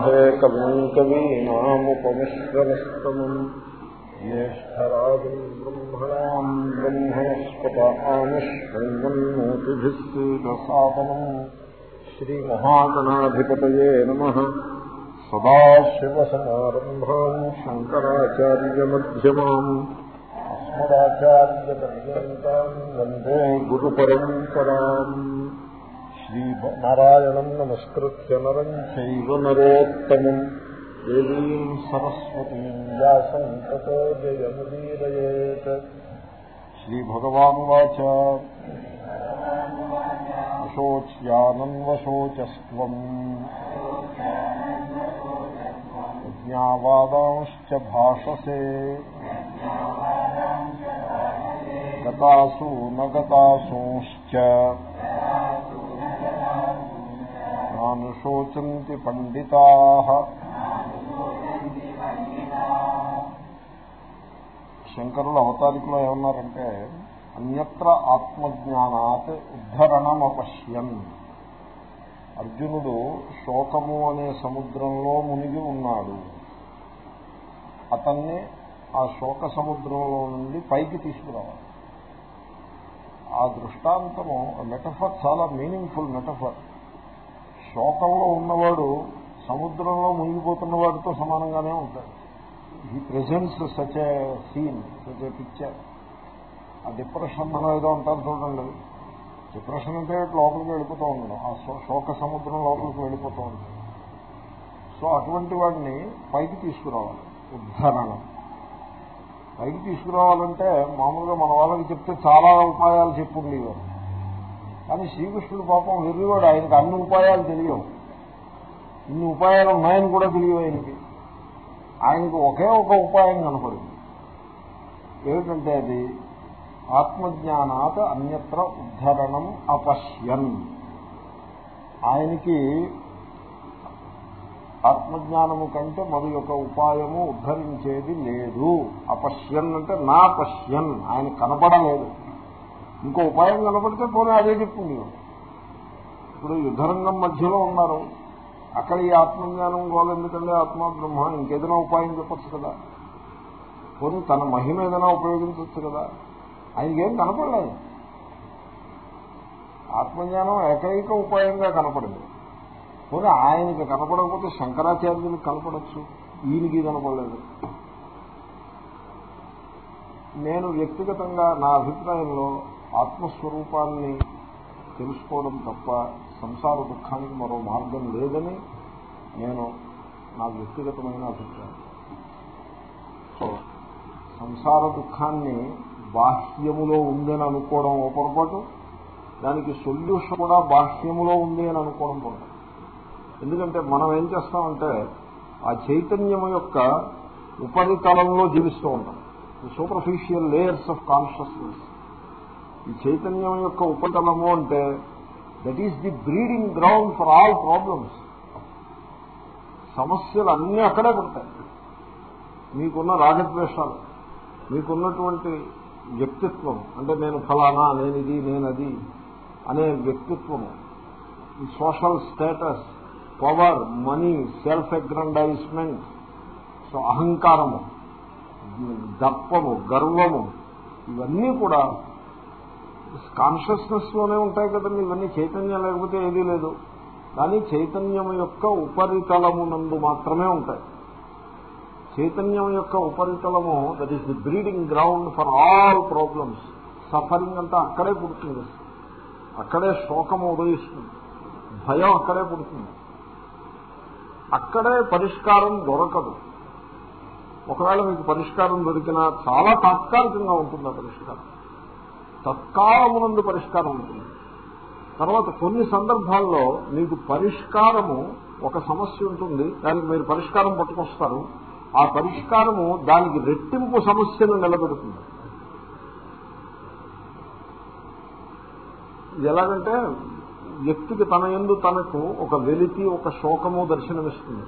कविम् कवीनामुपमिश्रवस्तमम् ज्येष्ठराजम् ब्रह्मणाम् ब्रह्मणस्पत आमश्रण्वन्नोतिभिः सीदसादनम् श्रीमहागणाधिपतये नमः सदाशिवसमारम्भाम् शङ्कराचार्यमध्यमाम् अस्मदाचार्यपर्यन्ताम् वन्दे गुरुपरम्पराम् శ్రీనారాయణం నమస్కృత్య నరం చైవ నరోత్తమం. దేవీం సరస్వతీం వ్యాసం తతో జయముదీరయేత్. శ్రీభగవానువాచ. అశోచ్యానన్వశోచస్వం జ్ఞావాదాంశ్చ భాషసే. గతాసు నగతాసూశ్చ. నానుశోచంతి పండితా. శంకరుల అవతారికలో ఏమన్నారంటే అన్యత్ర ఆత్మజ్ఞానాత్ ఉద్ధరణమపశ్యన్. అర్జునుడు శోకము అనే సముద్రంలో మునిగి ఉన్నాడు. అతన్ని ఆ శోక సముద్రంలో నుండి పైకి తీసుకురావాలి. ఆ దృష్టాంతము మెటఫర్ చాలా మీనింగ్ఫుల్ మెటఫర్. శోకంలో ఉన్నవాడు సముద్రంలో మునిగిపోతున్న వాడితో సమానంగానే ఉంటాడు. ఈ presence such a scene such a picture ఆ డిప్రెషన్ మనం ఏదో అంటారు చూడండి. డిప్రెషన్ అంటే లోపలికి వెళ్ళిపోతూ ఉండడం. ఆ శోక సముద్రం లోపలికి వెళ్ళిపోతూ ఉంటుంది సో అటువంటి వాడిని పైకి తీసుకురావాలి. ఉద్ధరణం. పైకి తీసుకురావాలంటే మామూలుగా మన వాళ్ళకి చెప్తే చాలా ఉపాయాలు చెప్పుండేవారు. కానీ శ్రీకృష్ణుడు పాపం వెర్రివాడు. ఆయనకు అన్ని ఉపాయాలు తెలియవు. ఇన్ని ఉపాయాలు ఉన్నాయని కూడా తెలియవు ఆయనకి. ఆయనకు ఒకే ఒక ఉపాయం కనపడింది. ఏమిటంటే అది? ఆత్మజ్ఞానాత్ అన్యత్ర ఉద్ధరణం అపశ్యన్. ఆయనకి ఆత్మజ్ఞానము కంటే మరి యొక్క ఉపాయము ఉద్ధరించేది లేదు. అపశ్యన్ అంటే నా పశ్యన్. ఆయన కనపడలేదు. ఇంకో ఉపాయం కనపడితే పోనీ అదే చెప్తుంది ఇప్పుడు యుద్ధరంగం మధ్యలో ఉన్నారు. అక్కడ ఈ ఆత్మజ్ఞానం గోలు ఎందుకంటే ఆత్మ బ్రహ్మ ఇంకేదైనా ఉపాయం చెప్పచ్చు కదా. పోనీ తన మహిమ ఏదైనా ఉపయోగించవచ్చు కదా. ఆయనకేం కనపడలేదు. ఆత్మజ్ఞానం ఏకైక ఉపాయంగా కనపడింది. పోనీ ఆయనకి కనపడకపోతే శంకరాచార్యులకు కనపడచ్చు. ఈయనకి కనపడలేదు. నేను వ్యక్తిగతంగా నా అభిప్రాయంలో ఆత్మస్వరూపాన్ని తెలుసుకోవడం తప్ప సంసార దుఃఖానికి మరో మార్గం లేదని నేను నా వ్యక్తిగతమైన అభిప్రాయం. సో సంసార దుఃఖాన్ని బాహ్యములో ఉందని అనుకోవడం ఓ పొరపాటు. దానికి సొల్యూషన్ కూడా బాహ్యములో ఉంది అని అనుకోవడం పొరపాటు. ఎందుకంటే మనం ఏం చేస్తామంటే ఆ చైతన్యం యొక్క ఉపరితలంలో జీవిస్తూ ఉంటాం. సూపర్ఫిషియల్ లేయర్స్ ఆఫ్ కాన్షియస్నెస్ ఈ చైతన్యం యొక్క ఉపటలము అంటే that is the breeding ground for all problems సమస్యలు అన్నీ అక్కడే పడతాయి. మీకున్న రాగద్వేషాలు మీకున్నటువంటి వ్యక్తిత్వం అంటే నేను ఫలానా నేనిది నేనది అనే వ్యక్తిత్వము. ఈ social status power money self aggrandizement so అహంకారము దర్పము గర్వము ఇవన్నీ కూడా కాన్షియస్నెస్లోనే ఉంటాయి కదండి ఇవన్నీ చైతన్యం లేకపోతే ఏదీ లేదు. కానీ చైతన్యం యొక్క ఉపరితలమునందు మాత్రమే ఉంటాయి. చైతన్యం యొక్క ఉపరితలము that is the breeding ground for all problems suffering అంతా అక్కడే పుడుతుంది. అక్కడే శోకము ఉదయిస్తుంది. భయం అక్కడే పుడుతుంది. అక్కడే పరిష్కారం దొరకదు. ఒకవేళ మీకు పరిష్కారం దొరికినా చాలా తాత్కాలికంగా ఉంటుంది ఆ పరిష్కారం. తత్కాలమునందు పరిష్కారం ఉంటుంది. తర్వాత కొన్ని సందర్భాల్లో మీకు పరిష్కారము ఒక సమస్య ఉంటుంది. దానికి మీరు పరిష్కారం పట్టుకొస్తారు. ఆ పరిష్కారము దానికి రెట్టింపు సమస్యను నిలబెడుతుంది. ఎలాగంటే వ్యక్తికి తన ఎందు తనకు ఒక వెలితి ఒక శోకము దర్శనమిస్తుంది.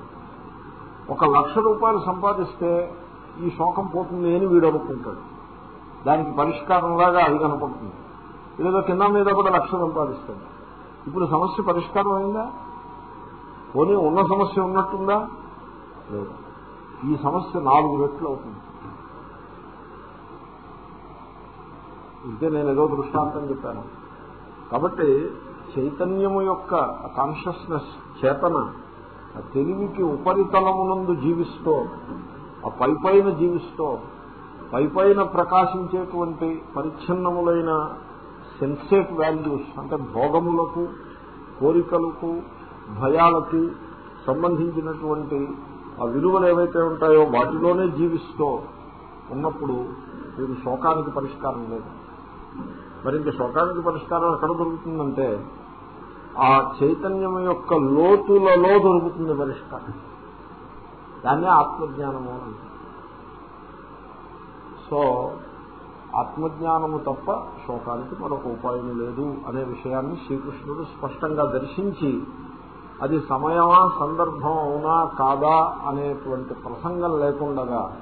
ఒక లక్ష రూపాయలు సంపాదిస్తే ఈ శోకం పోతుంది అని వీడు అనుకుంటాడు. దానికి పరిష్కారంలాగా అది కనపడుతుంది. ఏదో కింద మీద కూడా లక్ష సంపాదిస్తుంది. ఇప్పుడు సమస్య పరిష్కారం అయిందా పోనీ ఉన్న సమస్య ఉన్నట్టుందా? లేదు. ఈ సమస్య నాలుగు రెట్లు అవుతుంది. ఇదే నేను ఏదో దృష్టాంతం చెప్పాను. కాబట్టి చైతన్యము యొక్క కాన్షియస్నెస్ చేతన ఆ తెలివికి ఉపరితలమునందు జీవిస్తూ ఆ పై పైన జీవిస్తూ పైపైన ప్రకాశించేటువంటి పరిచ్ఛిన్నములైన సెన్సేట్ వాల్యూస్ అంటే భోగములకు కోరికలకు భయాలకి సంబంధించినటువంటి ఆ విలువలు ఏవైతే ఉంటాయో వాటిలోనే జీవిస్తూ ఉన్నప్పుడు మీరు శోకానికి పరిష్కారం లేదు మరి ఇంక శోకానికి పరిష్కారం ఎక్కడ దొరుకుతుందంటే ఆ చైతన్యం యొక్క లోతులలో దొరుకుతుంది పరిష్కారం దాన్నే ఆత్మజ్ఞానము అని అంటారు. సో ఆత్మజ్ఞానము తప్ప శోకానికి మరొక ఉపాయం లేదు అనే విషయాన్ని శ్రీకృష్ణుడు స్పష్టంగా దర్శించి అది సమయమా సందర్భం అవునా కాదా అనేటువంటి ప్రసంగం లేకుండగా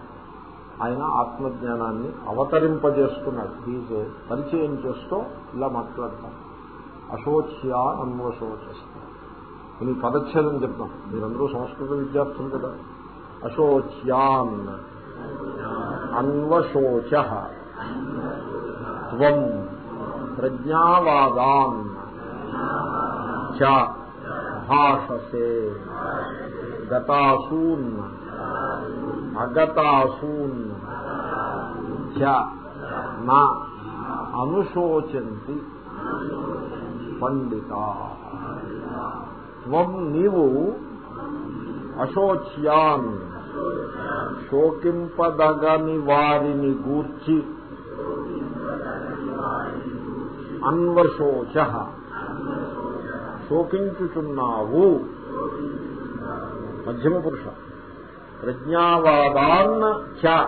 ఆయన ఆత్మజ్ఞానాన్ని అవతరింపజేసుకున్నాడు. ఈజ్ పరిచయం చేస్తూ ఇలా మాట్లాడతాం అశోచ్యా అన్వశోచస్త అని పదచ్ఛేదం చెప్తాం మీరందరూ సంస్కృత విద్యార్థులు కదా. అశోచ్యాన్. అన్వశోచ. త్వం ప్రజ్ఞావాదాన్ చ భాషసే. గతాసూన్ అగతాసూన్ చ నా అనుశోచంతి పండిత. త్వం నీవు అశోచ్యాన్ శోకింపదగని వారిని గూర్చి అన్వశోచ శోకించుచున్నావు. మధ్యమ పురుష. ప్రజ్ఞావాదాన్న చ.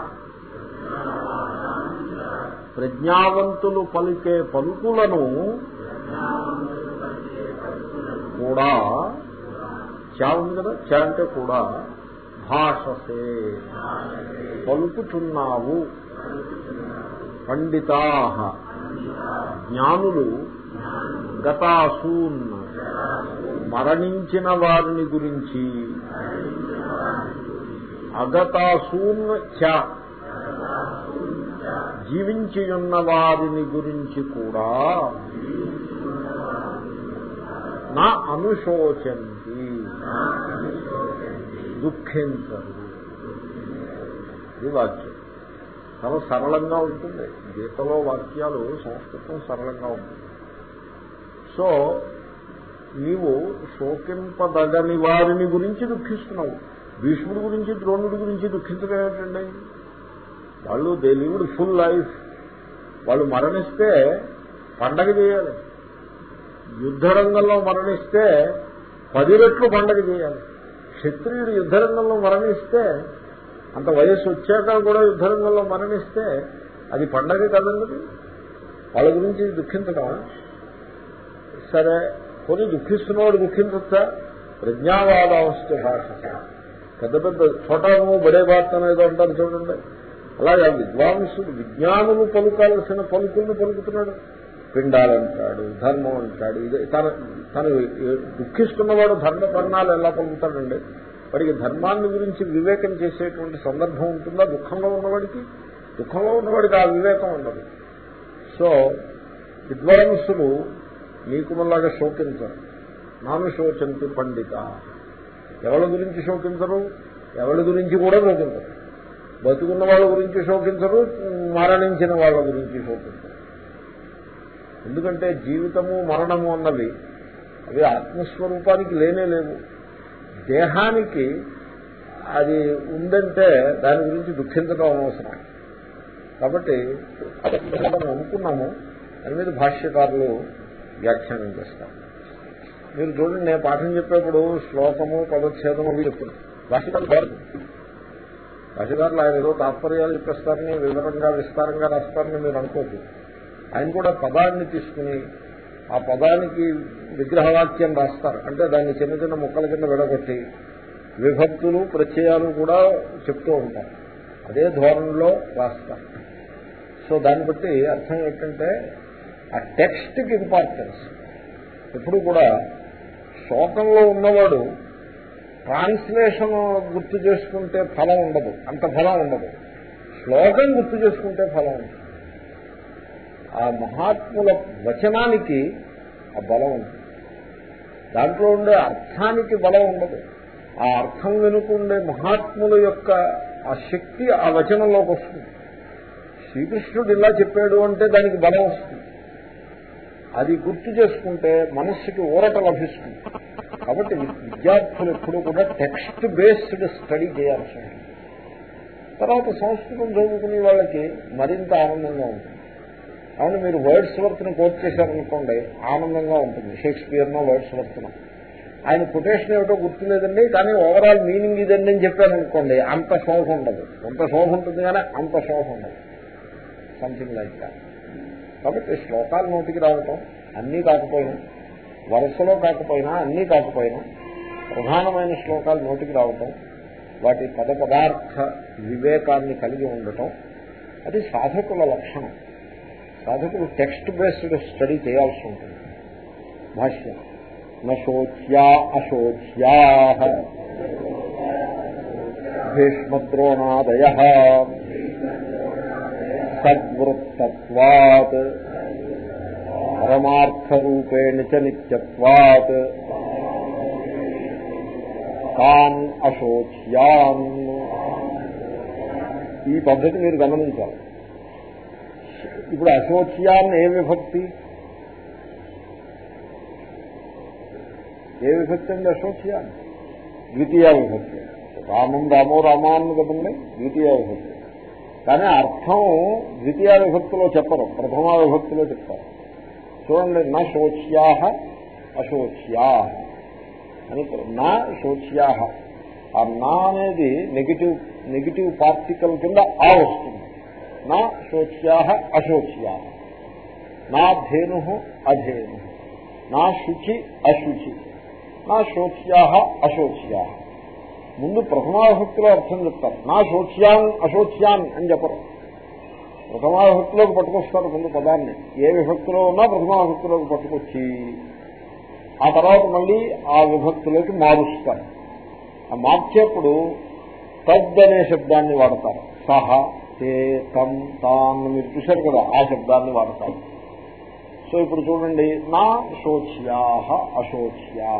ప్రజ్ఞావంతులు పలికే పలుకులను కూడా చ ఉంది కదా? చ అంటే కూడా. భాషసే పలుకుతున్నావు. పండితా. జ్ఞానులు గతాసూన్ మరణించిన వారిని గురించి. అగతాసూన్ చ జీవించినున్న వారిని గురించి కూడా నా అనుశోచంతి. దుఃఖించరు ఇది వాక్యం. చాలా సరళంగా ఉంటుంది. గీతలో వాక్యాలు సంస్కృతం సరళంగా ఉంటుంది. సో నీవు శోకింపదగని వారిని గురించి దుఃఖిస్తున్నావు. భీష్ముడి గురించి ద్రోణుడి గురించి దుఃఖించడం ఏమిటండి వాళ్ళు దే లివ్డ్ ఫుల్ లైఫ్ వాళ్ళు మరణిస్తే పండగ చేయాలి. యుద్ధ రంగంలో మరణిస్తే పది రెట్లు పండగ చేయాలి. క్షత్రియుడు యుద్ధరంగంలో మరణిస్తే అంత వయస్సు వచ్చాక కూడా యుద్ధరంగంలో మరణిస్తే అది పండగ కదండి. వాళ్ళ గురించి దుఃఖించడం. సరే కొని దుఃఖిస్తున్నవాడు దుఃఖించచ్చా? ప్రజ్ఞావాదావస్థ భాష. పెద్ద పెద్ద చోటాము బడే బాత్తను ఏదో అంటారు చూడండి. అలాగే విద్వాంసుడు విజ్ఞానము పలుకాల్సిన పలుకుల్ని పలుకుతున్నాడు. పిండాలంటాడు ధర్మం అంటాడు ఇదే తన తను దుఃఖిస్తున్నవాడు ధర్మ పర్ణాలు ఎలా పొందుతాడండి? వాడికి ధర్మాన్ని గురించి వివేకం చేసేటువంటి సందర్భం ఉంటుందా? దుఃఖంలో ఉన్నవాడికి? దుఃఖంలో ఉన్నవాడికి ఆ వివేకం ఉండదు. సో విద్వాంసులు నీకు మళ్ళాగా శోకించరు. నాను శోచంతి పండిత. ఎవరి గురించి శోకించరు? ఎవరి గురించి కూడా శోకించరు. బతుకున్న వాళ్ళ గురించి శోకించరు మరణించిన వాళ్ళ గురించి శోకించరు. ఎందుకంటే జీవితము మరణము అన్నవి అవి ఆత్మస్వరూపానికి లేనే లేవు దేహానికి అది ఉందంటే దాని గురించి దుఃఖించడం అనవసరం కాబట్టి మనం అనుకున్నాము దాని మీద భాష్యకారులు వ్యాఖ్యానం చేస్తారు. మీరు చూడండి నేను పాఠం చెప్పేప్పుడు శ్లోకము పదచ్ఛేదము అవి చెప్తున్నాను భాష్యకారులు కాదు. భాష్యకారులు ఆయన ఏదో తాత్పర్యాలు చెప్పేస్తారని వివరంగా విస్తారంగా రాస్తారని మీరు అనుకోద్దు ఆయన కూడా పదాన్ని తీసుకుని ఆ పదానికి విగ్రహవాక్యం రాస్తారు. అంటే దాన్ని చిన్న చిన్న ముక్కల కింద విడగొట్టి విభక్తులు ప్రత్యయాలు కూడా చెప్తూ ఉంటారు. అదే ధోరణిలో రాస్తారు. సో దాన్ని బట్టి అర్థం ఏంటంటే ఆ టెక్స్ట్కి ఇంపార్టెన్స్. ఎప్పుడు కూడా శోకంలో ఉన్నవాడు ట్రాన్స్లేషన్ గుర్తు చేసుకుంటే ఫలం ఉండదు. అంత ఫలం ఉండదు. శ్లోకం గుర్తు చేసుకుంటే ఫలం ఉండదు. ఆ మహాత్ముల వచనానికి ఆ బలం ఉంటుంది దాంట్లో ఉండే అర్థానికి బలం ఉండదు. ఆ అర్థం వెనుకుండే మహాత్ముల యొక్క ఆ శక్తి ఆ వచనంలోకి వస్తుంది. శ్రీకృష్ణుడు ఇలా చెప్పాడు అంటే దానికి బలం వస్తుంది. అది గుర్తు చేసుకుంటే మనస్సుకి ఊరట లభిస్తుంది. కాబట్టి విద్యార్థులు ఎప్పుడు కూడా టెక్స్ట్ బేస్డ్ స్టడీ చేయాల్సి ఉంటుంది. తర్వాత సంస్కృతం చదువుకునే వాళ్ళకి మరింత ఆనందంగా ఉంటుంది. అవును మీరు వర్డ్స్ వర్త్ని కోట్ చేశారనుకోండి ఆనందంగా ఉంటుంది. షేక్స్పియర్నో వర్డ్స్ వర్త్నో ఆయన కొటేషన్ ఏమిటో గుర్తులేదండి కానీ ఓవరాల్ మీనింగ్ ఇదండి అని చెప్పారనుకోండి అంత శోభ ఉండదు. ఎంత శోభ ఉంటుంది కానీ అంత శోభ ఉండదు. సంథింగ్ లైక్ దాట్ కాబట్టి శ్లోకాలు నోటికి రావటం అన్నీ కాకపోయినా వరుసలో కాకపోయినా అన్నీ కాకపోయినా ప్రధానమైన శ్లోకాలు నోటికి రావటం వాటి పద పదార్థ వివేకాన్ని కలిగి ఉండటం అది సాధకుల లక్షణం. సాధకులు టెక్స్ట్ బేస్డ్ స్టడీ చేయాల్సి ఉంటుంది. భాష్యం. నోచ్యా అశోచ్యా. భీష్మద్రోణాదయ. సద్వృత్తత్వాత్. పరమార్థరూపేణ చ నిత్యత్వాత్. తాన్ అశోచ్యాన్. ఈ పద్ధతి మీరు గమనించాలి. ఇప్పుడు అశోచ్యాన్ని ఏ విభక్తి ఏ విభక్తి అండి అశోచ్యాన్ని ద్వితీయ విభక్తి రామం రామో రామాన్ని కదండి ద్వితీయ విభక్తి కానీ అర్థం ద్వితీయ విభక్తిలో చెప్పరు ప్రథమ విభక్తిలో చెప్తారు చూడండి నా శోచ్యా అశోచ్యా అని నా శోచ్యా ఆ నా అనేది నెగిటివ్ నెగిటివ్ పార్టికల్ కింద ఆ వస్తుంది నా శోచ్యా అశోచ్యా. నా ధేను అధేను. నా శుచి అశుచి. నా శోచ్యా అశోచ్యా. ముందు ప్రథమాభక్తిలో అర్థం చెప్తారు. నా శోచ్యాన్ అశోచ్యాన్ అని చెప్పరు. ప్రథమాభక్తిలోకి పట్టుకొస్తారు ముందు పదాన్ని. ఏ విభక్తిలో ఉన్నా ప్రథమాభక్తిలోకి పట్టుకొచ్చి ఆ తర్వాత మళ్ళీ ఆ విభక్తిలోకి మారుస్తారు. ఆ మార్చేప్పుడు తద్ అనే శబ్దాన్ని వాడతారు. సహ తే తం తాన్ మీరు చూశారు కదా ఆ శబ్దాన్ని వాడతారు. సో ఇప్పుడు చూడండి నా శోచ్యా అశోచ్యా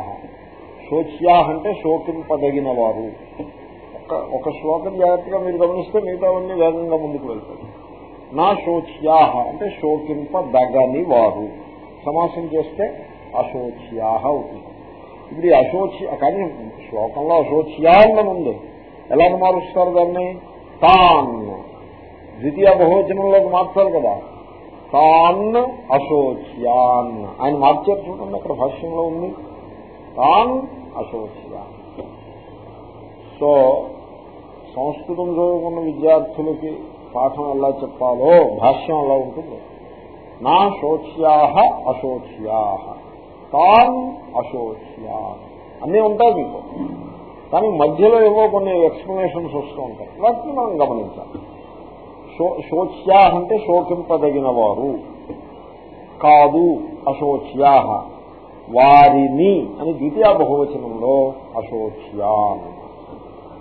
శోచ్యాహ అంటే శోకింపదగిన వారు ఒక ఒక శ్లోకం జాగ్రత్తగా మీరు గమనిస్తే మిగతావన్నీ వేగంగా ముందుకు వెళ్తారు నా శోచ్యా అంటే శోకింపదగని వారు సమాసం చేస్తే అశోచ్యాహ అవుతుంది. ఇప్పుడు ఈ అశోచ్య కానీ శ్లోకంలో అశోచ్యా అన్న ఉంది ఎలా మారుస్తారు దాన్ని? తాన్. ద్వితీయ బహువచనంలోకి మార్చాలి కదా. తాన్ అశోచ్యాన్. ఆయన మార్చారు చూడండి అక్కడ భాష్యంలో ఉంది. తాన్ అశోచ్యాన్. సో సంస్కృతం చదువుకున్న విద్యార్థులకి పాఠం ఎలా చెప్పాలో భాష్యం అలా ఉంటుంది? నా శోచ్యా అశోచ్యా తాన్ అశోచ్యా అన్నీ ఉంటాయి మీకు. కానీ మధ్యలో ఏవో కొన్ని ఎక్స్ప్లెనేషన్స్ వస్తూ ఉంటాయి. వాటిని మనం గమనించాలి. శోచ్యా అంటే శోకింపదగిన వారు కాదు అశోచ్యా వారిని అని ద్వితీయ బహువచనంలో అశోచ్యా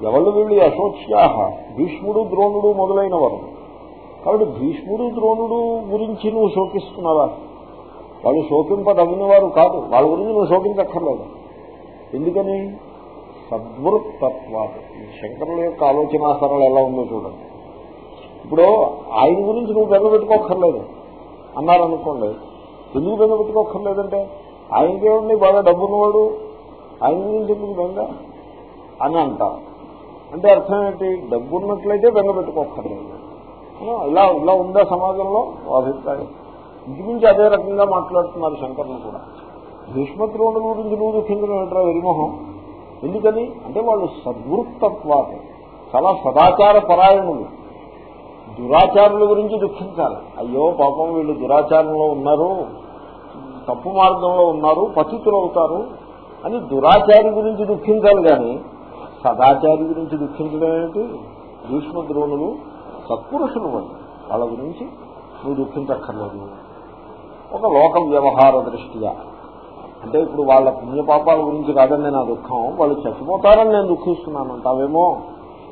ఎవళ్ళు వీళ్ళు అశోచ్యా భీష్ముడు ద్రోణుడు మొదలైన వారు కాబట్టి భీష్ముడు ద్రోణుడు గురించి నువ్వు శోకిస్తున్నావా? వాళ్ళు శోకింపదగిన వారు కాదు. వాళ్ళ గురించి నువ్వు శోకించక్కర్లేదు. ఎందుకని? సద్వృత్తత్వాలు. శంకరుల యొక్క ఆలోచన సరళ ఎలా ఉందో చూడండి. ఇప్పుడు ఆయన గురించి నువ్వు బెంగ పెట్టుకోక్కర్లేదు అన్నారనుకోండి ఎందుకు బెంగ పెట్టుకోక్కర్లేదంటే? ఆయనకేమండి బాగా డబ్బున్నవాడు. ఆయన గురించి ఎందుకు బెంగ? అని అంటారు అంటే అర్థం ఏంటి? డబ్బున్నట్లయితే బెంగ పెట్టుకోక్కర్లేదు. ఇలా ఇలా ఉందా సమాజంలో? అభిప్రాయం. ఇంచుమించి అదే రకంగా మాట్లాడుతున్నారు శంకర్లు కూడా. భీష్మద్రోణుల గురించి నువ్వు దుఃఖించడం ఏంట్రా విరిమోహం? ఎందుకని? అంటే వాళ్ళు సద్వృత్తత్వాలు చాలా సదాచార పరాయణులు. దురాచారుల గురించి దుఃఖించాలి. అయ్యో పాపం వీళ్ళు దురాచారంలో ఉన్నారు తప్పు మార్గంలో ఉన్నారు పతితులవుతారు అని దురాచారి గురించి దుఃఖించాలి కానీ సదాచారి గురించి దుఃఖించడం ఏమిటి? భీష్మ ద్రోణులు సత్పురుషులు వాళ్ళు. వాళ్ళ గురించి నువ్వు దుఃఖించక్కర్లేదు. ఒక లోక వ్యవహార దృష్ట్యా. అంటే ఇప్పుడు వాళ్ళ పుణ్యపాపాల గురించి కాదండి నా దుఃఖం. వాళ్ళు చచ్చిపోతారని నేను దుఃఖిస్తున్నాను అంటావేమో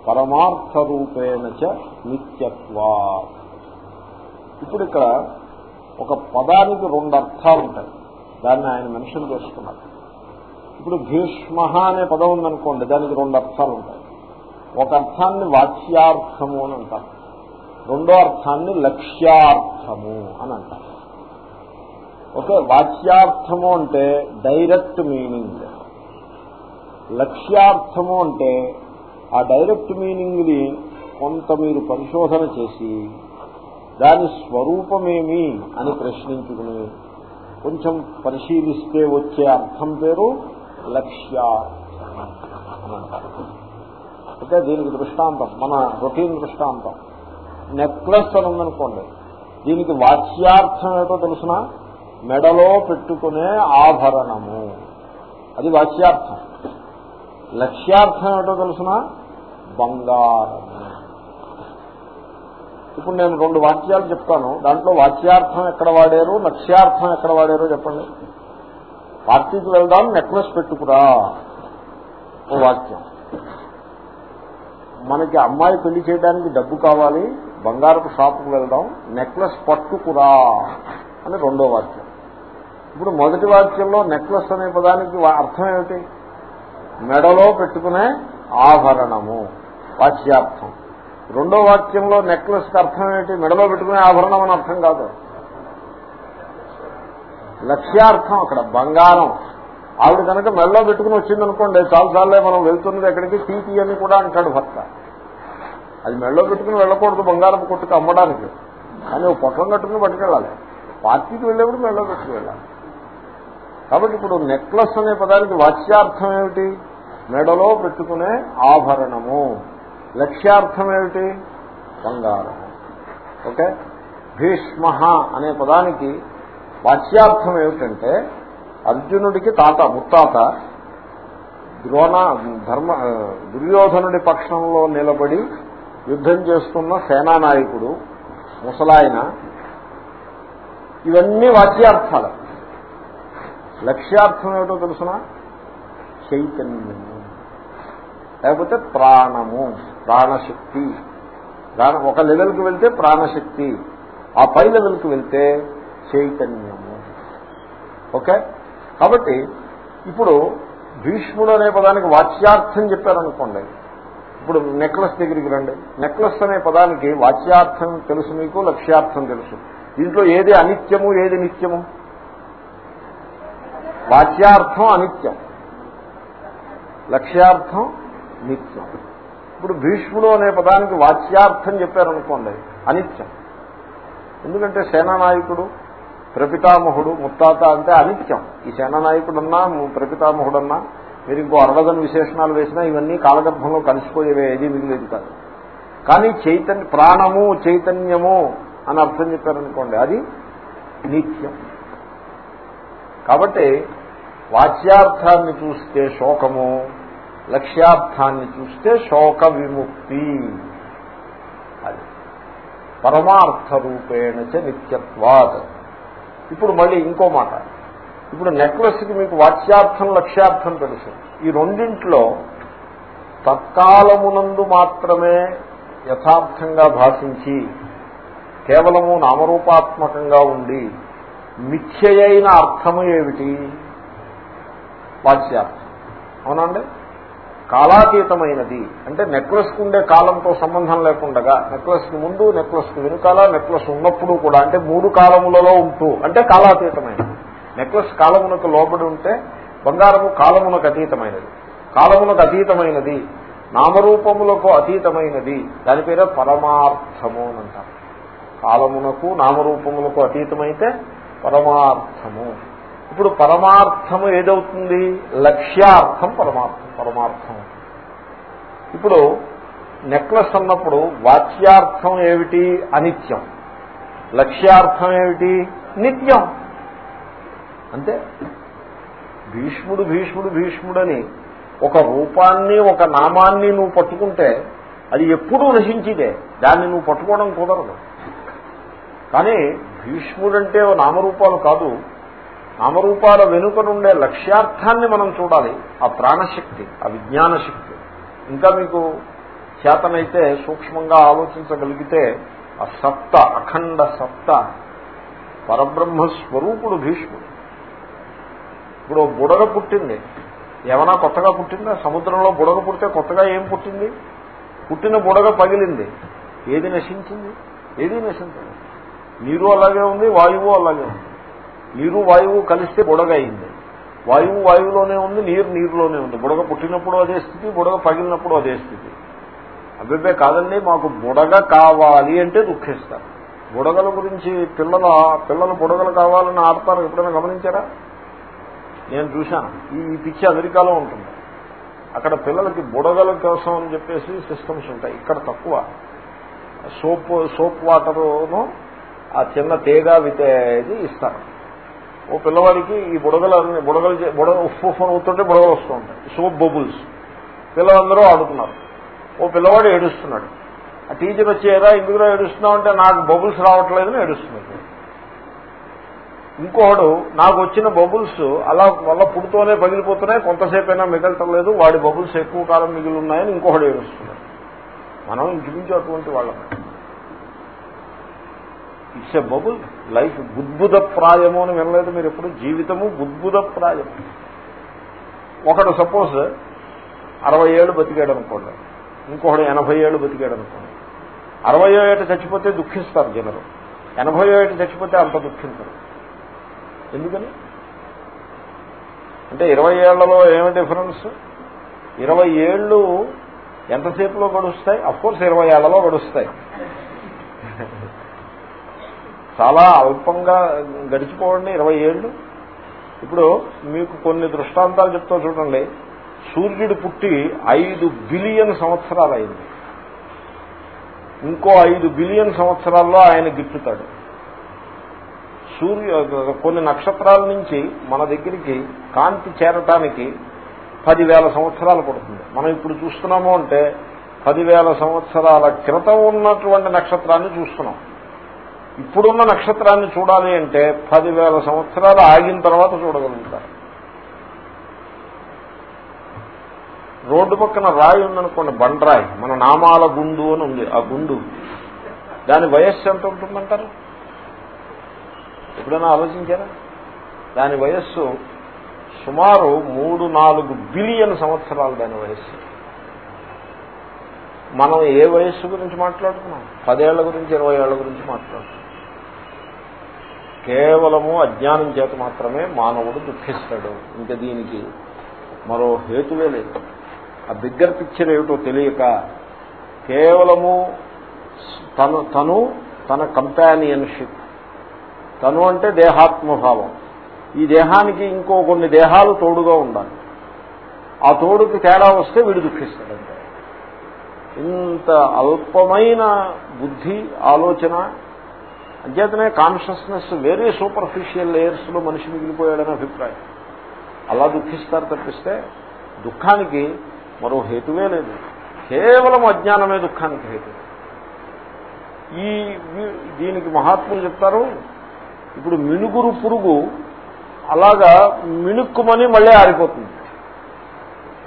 పరమార్థ రూపేణ చ నిత్యత్వా. ఇప్పుడు ఇక్కడ ఒక పదానికి రెండు అర్థాలు ఉంటాయి. దాన్ని ఆయన మెన్షన్ చేసుకున్నారు ఇప్పుడు భీష్మ అనే పదం ఉందనుకోండి దానికి రెండు అర్థాలు ఉంటాయి. ఒక అర్థాన్ని వాచ్యార్థము అని అంటారు. రెండో అర్థాన్ని లక్ష్యార్థము అని అంటారు. ఓకే వాచ్యార్థము అంటే డైరెక్ట్ మీనింగ్. లక్ష్యార్థము అంటే ఆ డైరెక్ట్ మీనింగ్ని కొంత మీరు పరిశోధన చేసి దాని స్వరూపమేమి అని ప్రశ్నించుకుని కొంచెం పరిశీలిస్తే వచ్చే అర్థం పేరు లక్ష్యార్థం అంటే దీనికి దృష్టాంతం మన రొటీన్ దృష్టాంతం. నెక్లెస్ అని ఉందనుకోండి దీనికి వాచ్యార్థం ఏటో తెలుసిన? మెడలో పెట్టుకునే ఆభరణము. అది వాచ్యార్థం. లక్ష్యార్థం ఏటో తెలుసిన? బంగారం. ఇప్పుడు నేను రెండు వాక్యాలు చెప్తాను. దాంట్లో వాక్యార్థం ఎక్కడ వాడారు లక్ష్యార్థం ఎక్కడ వాడారో చెప్పండి. పార్టీకి వెళ్దాం నెక్లెస్ పెట్టుకురా. ఓ వాక్యం. మనకి అమ్మాయి పెళ్ళి చేయడానికి డబ్బు కావాలి బంగారపు షాపుకు వెళ్దాం నెక్లెస్ పట్టుకురా అని రెండో వాక్యం. ఇప్పుడు మొదటి వాక్యంలో నెక్లెస్ అనే పదానికి అర్థం ఏమిటి? మెడలో పెట్టుకునే ఆభరణము. వాచ్యార్థం. రెండో వాక్యంలో నెక్లెస్ అర్థం ఏంటి? మెడలో పెట్టుకునే ఆభరణం అని అర్థం కాదు. లక్ష్యార్థం అక్కడ బంగారం. ఆవిడ కనుక మెడలో పెట్టుకుని వచ్చిందనుకోండి చాలాసార్లే మనం వెళ్తున్నది ఎక్కడికి? టీటీ అని కూడా అంటాడు భర్త. అది మెడలో పెట్టుకుని వెళ్ళకూడదు బంగారం కొట్టుకు అమ్మడానికి. కానీ ఒక పొట్టం కట్టుకుని పట్టుకెళ్ళాలి పార్టీకి వెళ్ళేప్పుడు మెడలో పెట్టుకు వెళ్ళాలి. కాబట్టి ఇప్పుడు నెక్లెస్ అనే పదానికి వాచ్యార్థం ఏమిటి? మెడలో పెట్టుకునే ఆభరణము. లక్ష్యార్థం ఏమిటి బంగారం. ఓకే? భీష్మ అనే పదానికి వాచ్యార్థం ఏమిటంటే అర్జునుడికి తాత ముత్తాత ద్రోణ ధర్మ దుర్యోధనుడి పక్షంలో నిలబడి యుద్ధం చేస్తున్న సేనానాయకుడు ముసలాయన ఇవన్నీ వాచ్యార్థాలు. లక్ష్యార్థం ఏమిటో తెలుసిన? చైతన్యము. లేకపోతే ప్రాణము ప్రాణశక్తి. ప్రాణ ఒక లెవెల్కి వెళ్తే ప్రాణశక్తి. ఆ పై లెవెల్కి వెళ్తే చైతన్యము. ఓకే? కాబట్టి ఇప్పుడు భీష్ముడు అనే పదానికి వాచ్యార్థం చెప్పారనుకోండి. ఇప్పుడు నెక్లెస్ దగ్గరికి రండి. నెక్లెస్ అనే పదానికి వాచ్యార్థం తెలుసు మీకు లక్ష్యార్థం తెలుసు. దీంట్లో ఏది అనిత్యము ఏది నిత్యము? వాచ్యార్థం అనిత్యం. లక్ష్యార్థం నిత్యం ఇప్పుడు భీష్ముడు అనే పదానికి వాచ్యార్థం చెప్పారనుకోండి అనిత్యం. ఎందుకంటే సేనానాయకుడు ప్రపితామహుడు ముత్తాత అంటే అనిత్యం. ఈ సేనానాయకుడన్నా ప్రపితామహుడన్నా మీరు ఇంకో అరవదన విశేషణాలు వేసినా ఇవన్నీ కాలగర్భంలో కలిసిపోయేవే ఏది మిగిలేదు కాదు. కానీ చైతన్య ప్రాణము చైతన్యము అని అర్థం చెప్పారనుకోండి అది నిత్యం. కాబట్టి వాచ్యార్థాన్ని చూస్తే శోకము లక్ష్యార్థాన్ని చూస్తే శోక విముక్తి అది. పరమార్థ రూపేణ చ నిత్యత్వాత్. ఇప్పుడు మళ్ళీ ఇంకో మాట. ఇప్పుడు నెక్లెస్కి మీకు వాచ్యార్థం లక్ష్యార్థం తెలుసు. ఈ రెండింట్లో తత్కాలమునందు మాత్రమే యథార్థంగా భాషించి కేవలము నామరూపాత్మకంగా ఉండి మిథ్యయైన అర్థము ఏమిటి? వాచ్యార్థం. అవునండి కాలాతీతమైనది. అంటే నెక్లెస్ ఉండే కాలంతో సంబంధం లేకుండా నెక్లెస్కి ముందు నెక్లెస్కి వెనుకాల నెక్లెస్ ఉన్నప్పుడు కూడా అంటే మూడు కాలములలో ఉంటూ అంటే కాలాతీతమైనది. నెక్లెస్ కాలమునకు లోబడి ఉంటే బంగారము కాలమునకు అతీతమైనది. కాలమునకు అతీతమైనది నామరూపములకు అతీతమైనది. దాని పేరే పరమార్థము అని అంటారు. కాలమునకు నామరూపములకు అతీతమైతే పరమార్థము. ఇప్పుడు పరమార్థము ఏదవుతుంది? లక్ష్యార్థం పరమార్థం పరమార్థం. ఇప్పుడు నెక్లెస్ అన్నప్పుడు వాచ్యార్థం ఏమిటి? అనిత్యం. లక్ష్యార్థం ఏమిటి? నిత్యం. అంతే. భీష్ముడు భీష్ముడు భీష్ముడని ఒక రూపాన్ని ఒక నామాన్ని నువ్వు పట్టుకుంటే అది ఎప్పుడూ నశించిదే. దాన్ని నువ్వు పట్టుకోవడం కుదరదు. కానీ భీష్ముడంటే నామరూపాలు కాదు. నామరూపాల వెనుక నుండే లక్ష్యార్థాన్ని మనం చూడాలి. ఆ ప్రాణశక్తి ఆ విజ్ఞాన శక్తి ఇంకా మీకు చేతనైతే సూక్ష్మంగా ఆలోచించగలిగితే ఆ సత్త అఖండ సత్త పరబ్రహ్మ స్వరూపుడు భీష్ముడు. ఇప్పుడు బుడగ పుట్టింది. ఏమైనా కొత్తగా పుట్టిందా? సముద్రంలో బుడగ పుడితే కొత్తగా ఏం పుట్టింది? పుట్టిన బుడగ పగిలింది. ఏది నశించింది? ఏది నశించింది? నీరు అలాగే ఉంది వాయువు అలాగే ఉంది. నీరు వాయువు కలిస్తే బుడగయింది వాయువు వాయువులోనే ఉంది నీరు నీరులోనే ఉంది. బుడగ పుట్టినప్పుడు అదే స్థితి బుడగ పగిలినప్పుడు అదే స్థితి. అభిపే కాదండి మాకు బుడగ కావాలి అంటే దుఃఖిస్తారు బుడగల గురించి పిల్లలు పిల్లలు బుడగలు కావాలని ఆడతారు ఎప్పుడైనా గమనించారా? నేను చూశాను. ఈ పిచ్చి అమెరికాలో ఉంటుంది. అక్కడ పిల్లలకి బుడగల కోసం అని చెప్పేసి సిస్టమ్స్ ఉంటాయి. ఇక్కడ తక్కువ. సోప్ సోప్ వాటర్ను ఆ చిన్న తేడా వితే ఇది ఇస్తారు. ఓ పిల్లవాడికి ఈ బుడగలన్నీ బుడగలు బుడగ ఉఫ్ ఉఫ్ అని అవుతుంటే బుడగలు వస్తుంటాయి సోప్ బబుల్స్ పిల్లలందరూ ఆడుతున్నారు. ఓ పిల్లవాడు ఏడుస్తున్నాడు. ఆ టీచర్ వచ్చేదా ఎందుకురా ఏడుస్తున్నావు? అంటే నాకు బబుల్స్ రావట్లేదని ఏడుస్తున్నాడు. ఇంకోడు నాకు వచ్చిన బబుల్స్ అలా వల్ల పుడుతూనే పగిలిపోతున్నాయి కొంతసేపైనా మిగలటం లేదు వాడి బబుల్స్ ఎక్కువ కాలం మిగిలి ఉన్నాయని ఇంకొకడు ఏడుస్తున్నాడు. మనం ఇంచుమించు అటువంటి వాళ్ళం. ఇట్స్ ఎ బబుల్ లైఫ్ బుద్భుత ప్రాయము అని వినలేదు మీరు ఎప్పుడు. జీవితము బుద్భుత ప్రాయం ఒకడు సపోజ్ అరవై ఏళ్ళు బతికాడు అనుకోండి. ఇంకొకడు ఎనభై ఏళ్ళు బతికాడు అనుకోండి. అరవయో ఏట చచ్చిపోతే దుఃఖిస్తారు జనరు. ఎనభై ఏట చచ్చిపోతే అంత దుఃఖించరు. ఎందుకని? అంటే ఇరవై ఏళ్ళలో ఏమి డిఫరెన్స్ ఇరవై ఏళ్ళు ఎంతసేపులో గడుస్తాయి? అఫ్కోర్స్ ఇరవై ఏళ్ళలో గడుస్తాయి. చాలా అల్పంగా గడిచిపోవండి ఇరవై ఏళ్ళు. ఇప్పుడు మీకు కొన్ని దృష్టాంతాలు చెప్తా చూడండి. సూర్యుడు పుట్టి ఐదు బిలియన్ సంవత్సరాలు అయింది. ఇంకో ఐదు బిలియన్ సంవత్సరాల్లో ఆయన గిట్టుతాడు. సూర్య కొన్ని నక్షత్రాల నుంచి మన దగ్గరికి కాంతి చేరటానికి పదివేల సంవత్సరాలు పడుతుంది. మనం ఇప్పుడు చూస్తున్నాము అంటే పదివేల సంవత్సరాల క్రితం ఉన్నటువంటి నక్షత్రాన్ని చూస్తున్నాం. ఇప్పుడున్న నక్షత్రాన్ని చూడాలి అంటే పదివేల సంవత్సరాలు ఆగిన తర్వాత చూడగలుగుతారు. రోడ్డు పక్కన రాయి ఉందనుకోండి బండరాయి. మన నామాల గుండు అని ఉంది ఆ గుండు. దాని వయస్సు ఎంత ఉంటుందంటారు? ఎప్పుడైనా ఆలోచించారా? దాని వయస్సు సుమారు మూడు నాలుగు బిలియన్ సంవత్సరాలు దాని వయస్సు. మనం ఏ వయస్సు గురించి మాట్లాడుతున్నాం? పదేళ్ళ గురించి ఇరవై ఏళ్ళ గురించి మాట్లాడుతున్నాం. కేవలము అజ్ఞానం చేత మాత్రమే మానవుడు దుఃఖిస్తాడు. ఇంకా దీనికి మరో హేతువే లేదు. ఆ బిగ్గర్ పిక్చర్ ఏమిటో తెలియక కేవలము తను తను తన కంపానియన్షిప్ తను అంటే దేహాత్మభావం. ఈ దేహానికి ఇంకో కొన్ని దేహాలు తోడుగా ఉండాలి. ఆ తోడుకి తేడా వస్తే వీడు దుఃఖిస్తాడంటే ఇంత అల్పమైన బుద్ధి ఆలోచన అంచేతనే కాన్షియస్నెస్ వెరీ సూపర్ఫిషియల్ లేయర్స్లో మనిషి మిగిలిపోయాడని అభిప్రాయం. అలా దుఃఖిస్తారు తప్పిస్తే దుఃఖానికి మరో హేతువే లేదు. కేవలం అజ్ఞానమే దుఃఖానికి హేతు. ఈ దీనికి మహాత్ములు చెప్తారు ఇప్పుడు మినుగురు పురుగు అలాగా మిణుక్కుమని మళ్ళీ ఆరిపోతుంది.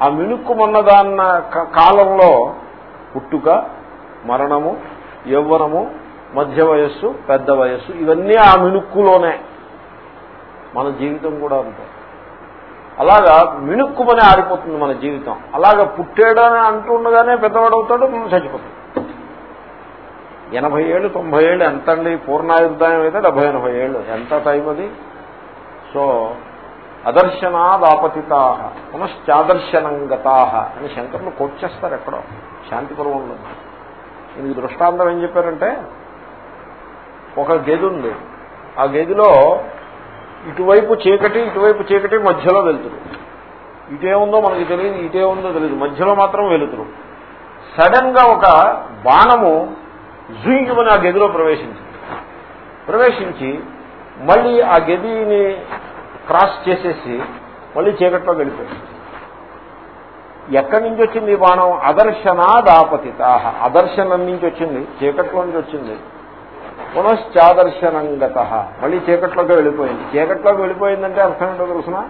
ఆ మిణుక్కుమన్న దాన్న కాలంలో పుట్టుక మరణము యవ్వనము మధ్య వయస్సు పెద్ద వయస్సు ఇవన్నీ ఆ మినుక్కులోనే. మన జీవితం కూడా అంతే. అలాగా మినుక్కుమని ఆరిపోతుంది మన జీవితం. అలాగా పుట్టేడని అంటుండగానే పెద్దవాడవుతాడు చచ్చిపోతాడు. ఎనభై ఏళ్ళు తొంభై ఏళ్ళు ఎంత అండి పూర్ణాయుర్దాయం అయితే డెబ్బై ఎనభై ఏళ్ళు. ఎంత టైం అది? సో అదర్శనాదాపతితా పునశ్చాదర్శనంగతా అని శంకర్లు కోట్ చేస్తారు ఎక్కడో శాంతి పర్వంలో దీనికి దృష్టాంతం ఏం చెప్పారంటే ఒక గది ఉంది. ఆ గదిలో ఇటువైపు చీకటి ఇటువైపు చీకటి మధ్యలో వెళ్తురు ఇటేముందో మనకి తెలియదు ఇటేముందో తెలియదు. మధ్యలో మాత్రం వెలుతురు. సడన్గా ఒక బాణము జుయించుకుని ఆ గదిలో ప్రవేశించింది. ప్రవేశించి మళ్ళీ ఆ గదిని క్రాస్ చేసేసి మళ్ళీ చీకట్లో వెళ్ళిపోయింది. ఎక్కడి నుంచి వచ్చింది ఈ బాణం? అదర్శనాదాపతిత. అదర్శనం నుంచి వచ్చింది చీకట్లో నుంచి వచ్చింది. పునశ్చాదర్శనంగత. మళ్ళీ చీకట్లోకి వెళ్ళిపోయింది. చీకట్లోకి వెళ్ళిపోయిందంటే అర్థం ఏంటో తెలుసిన?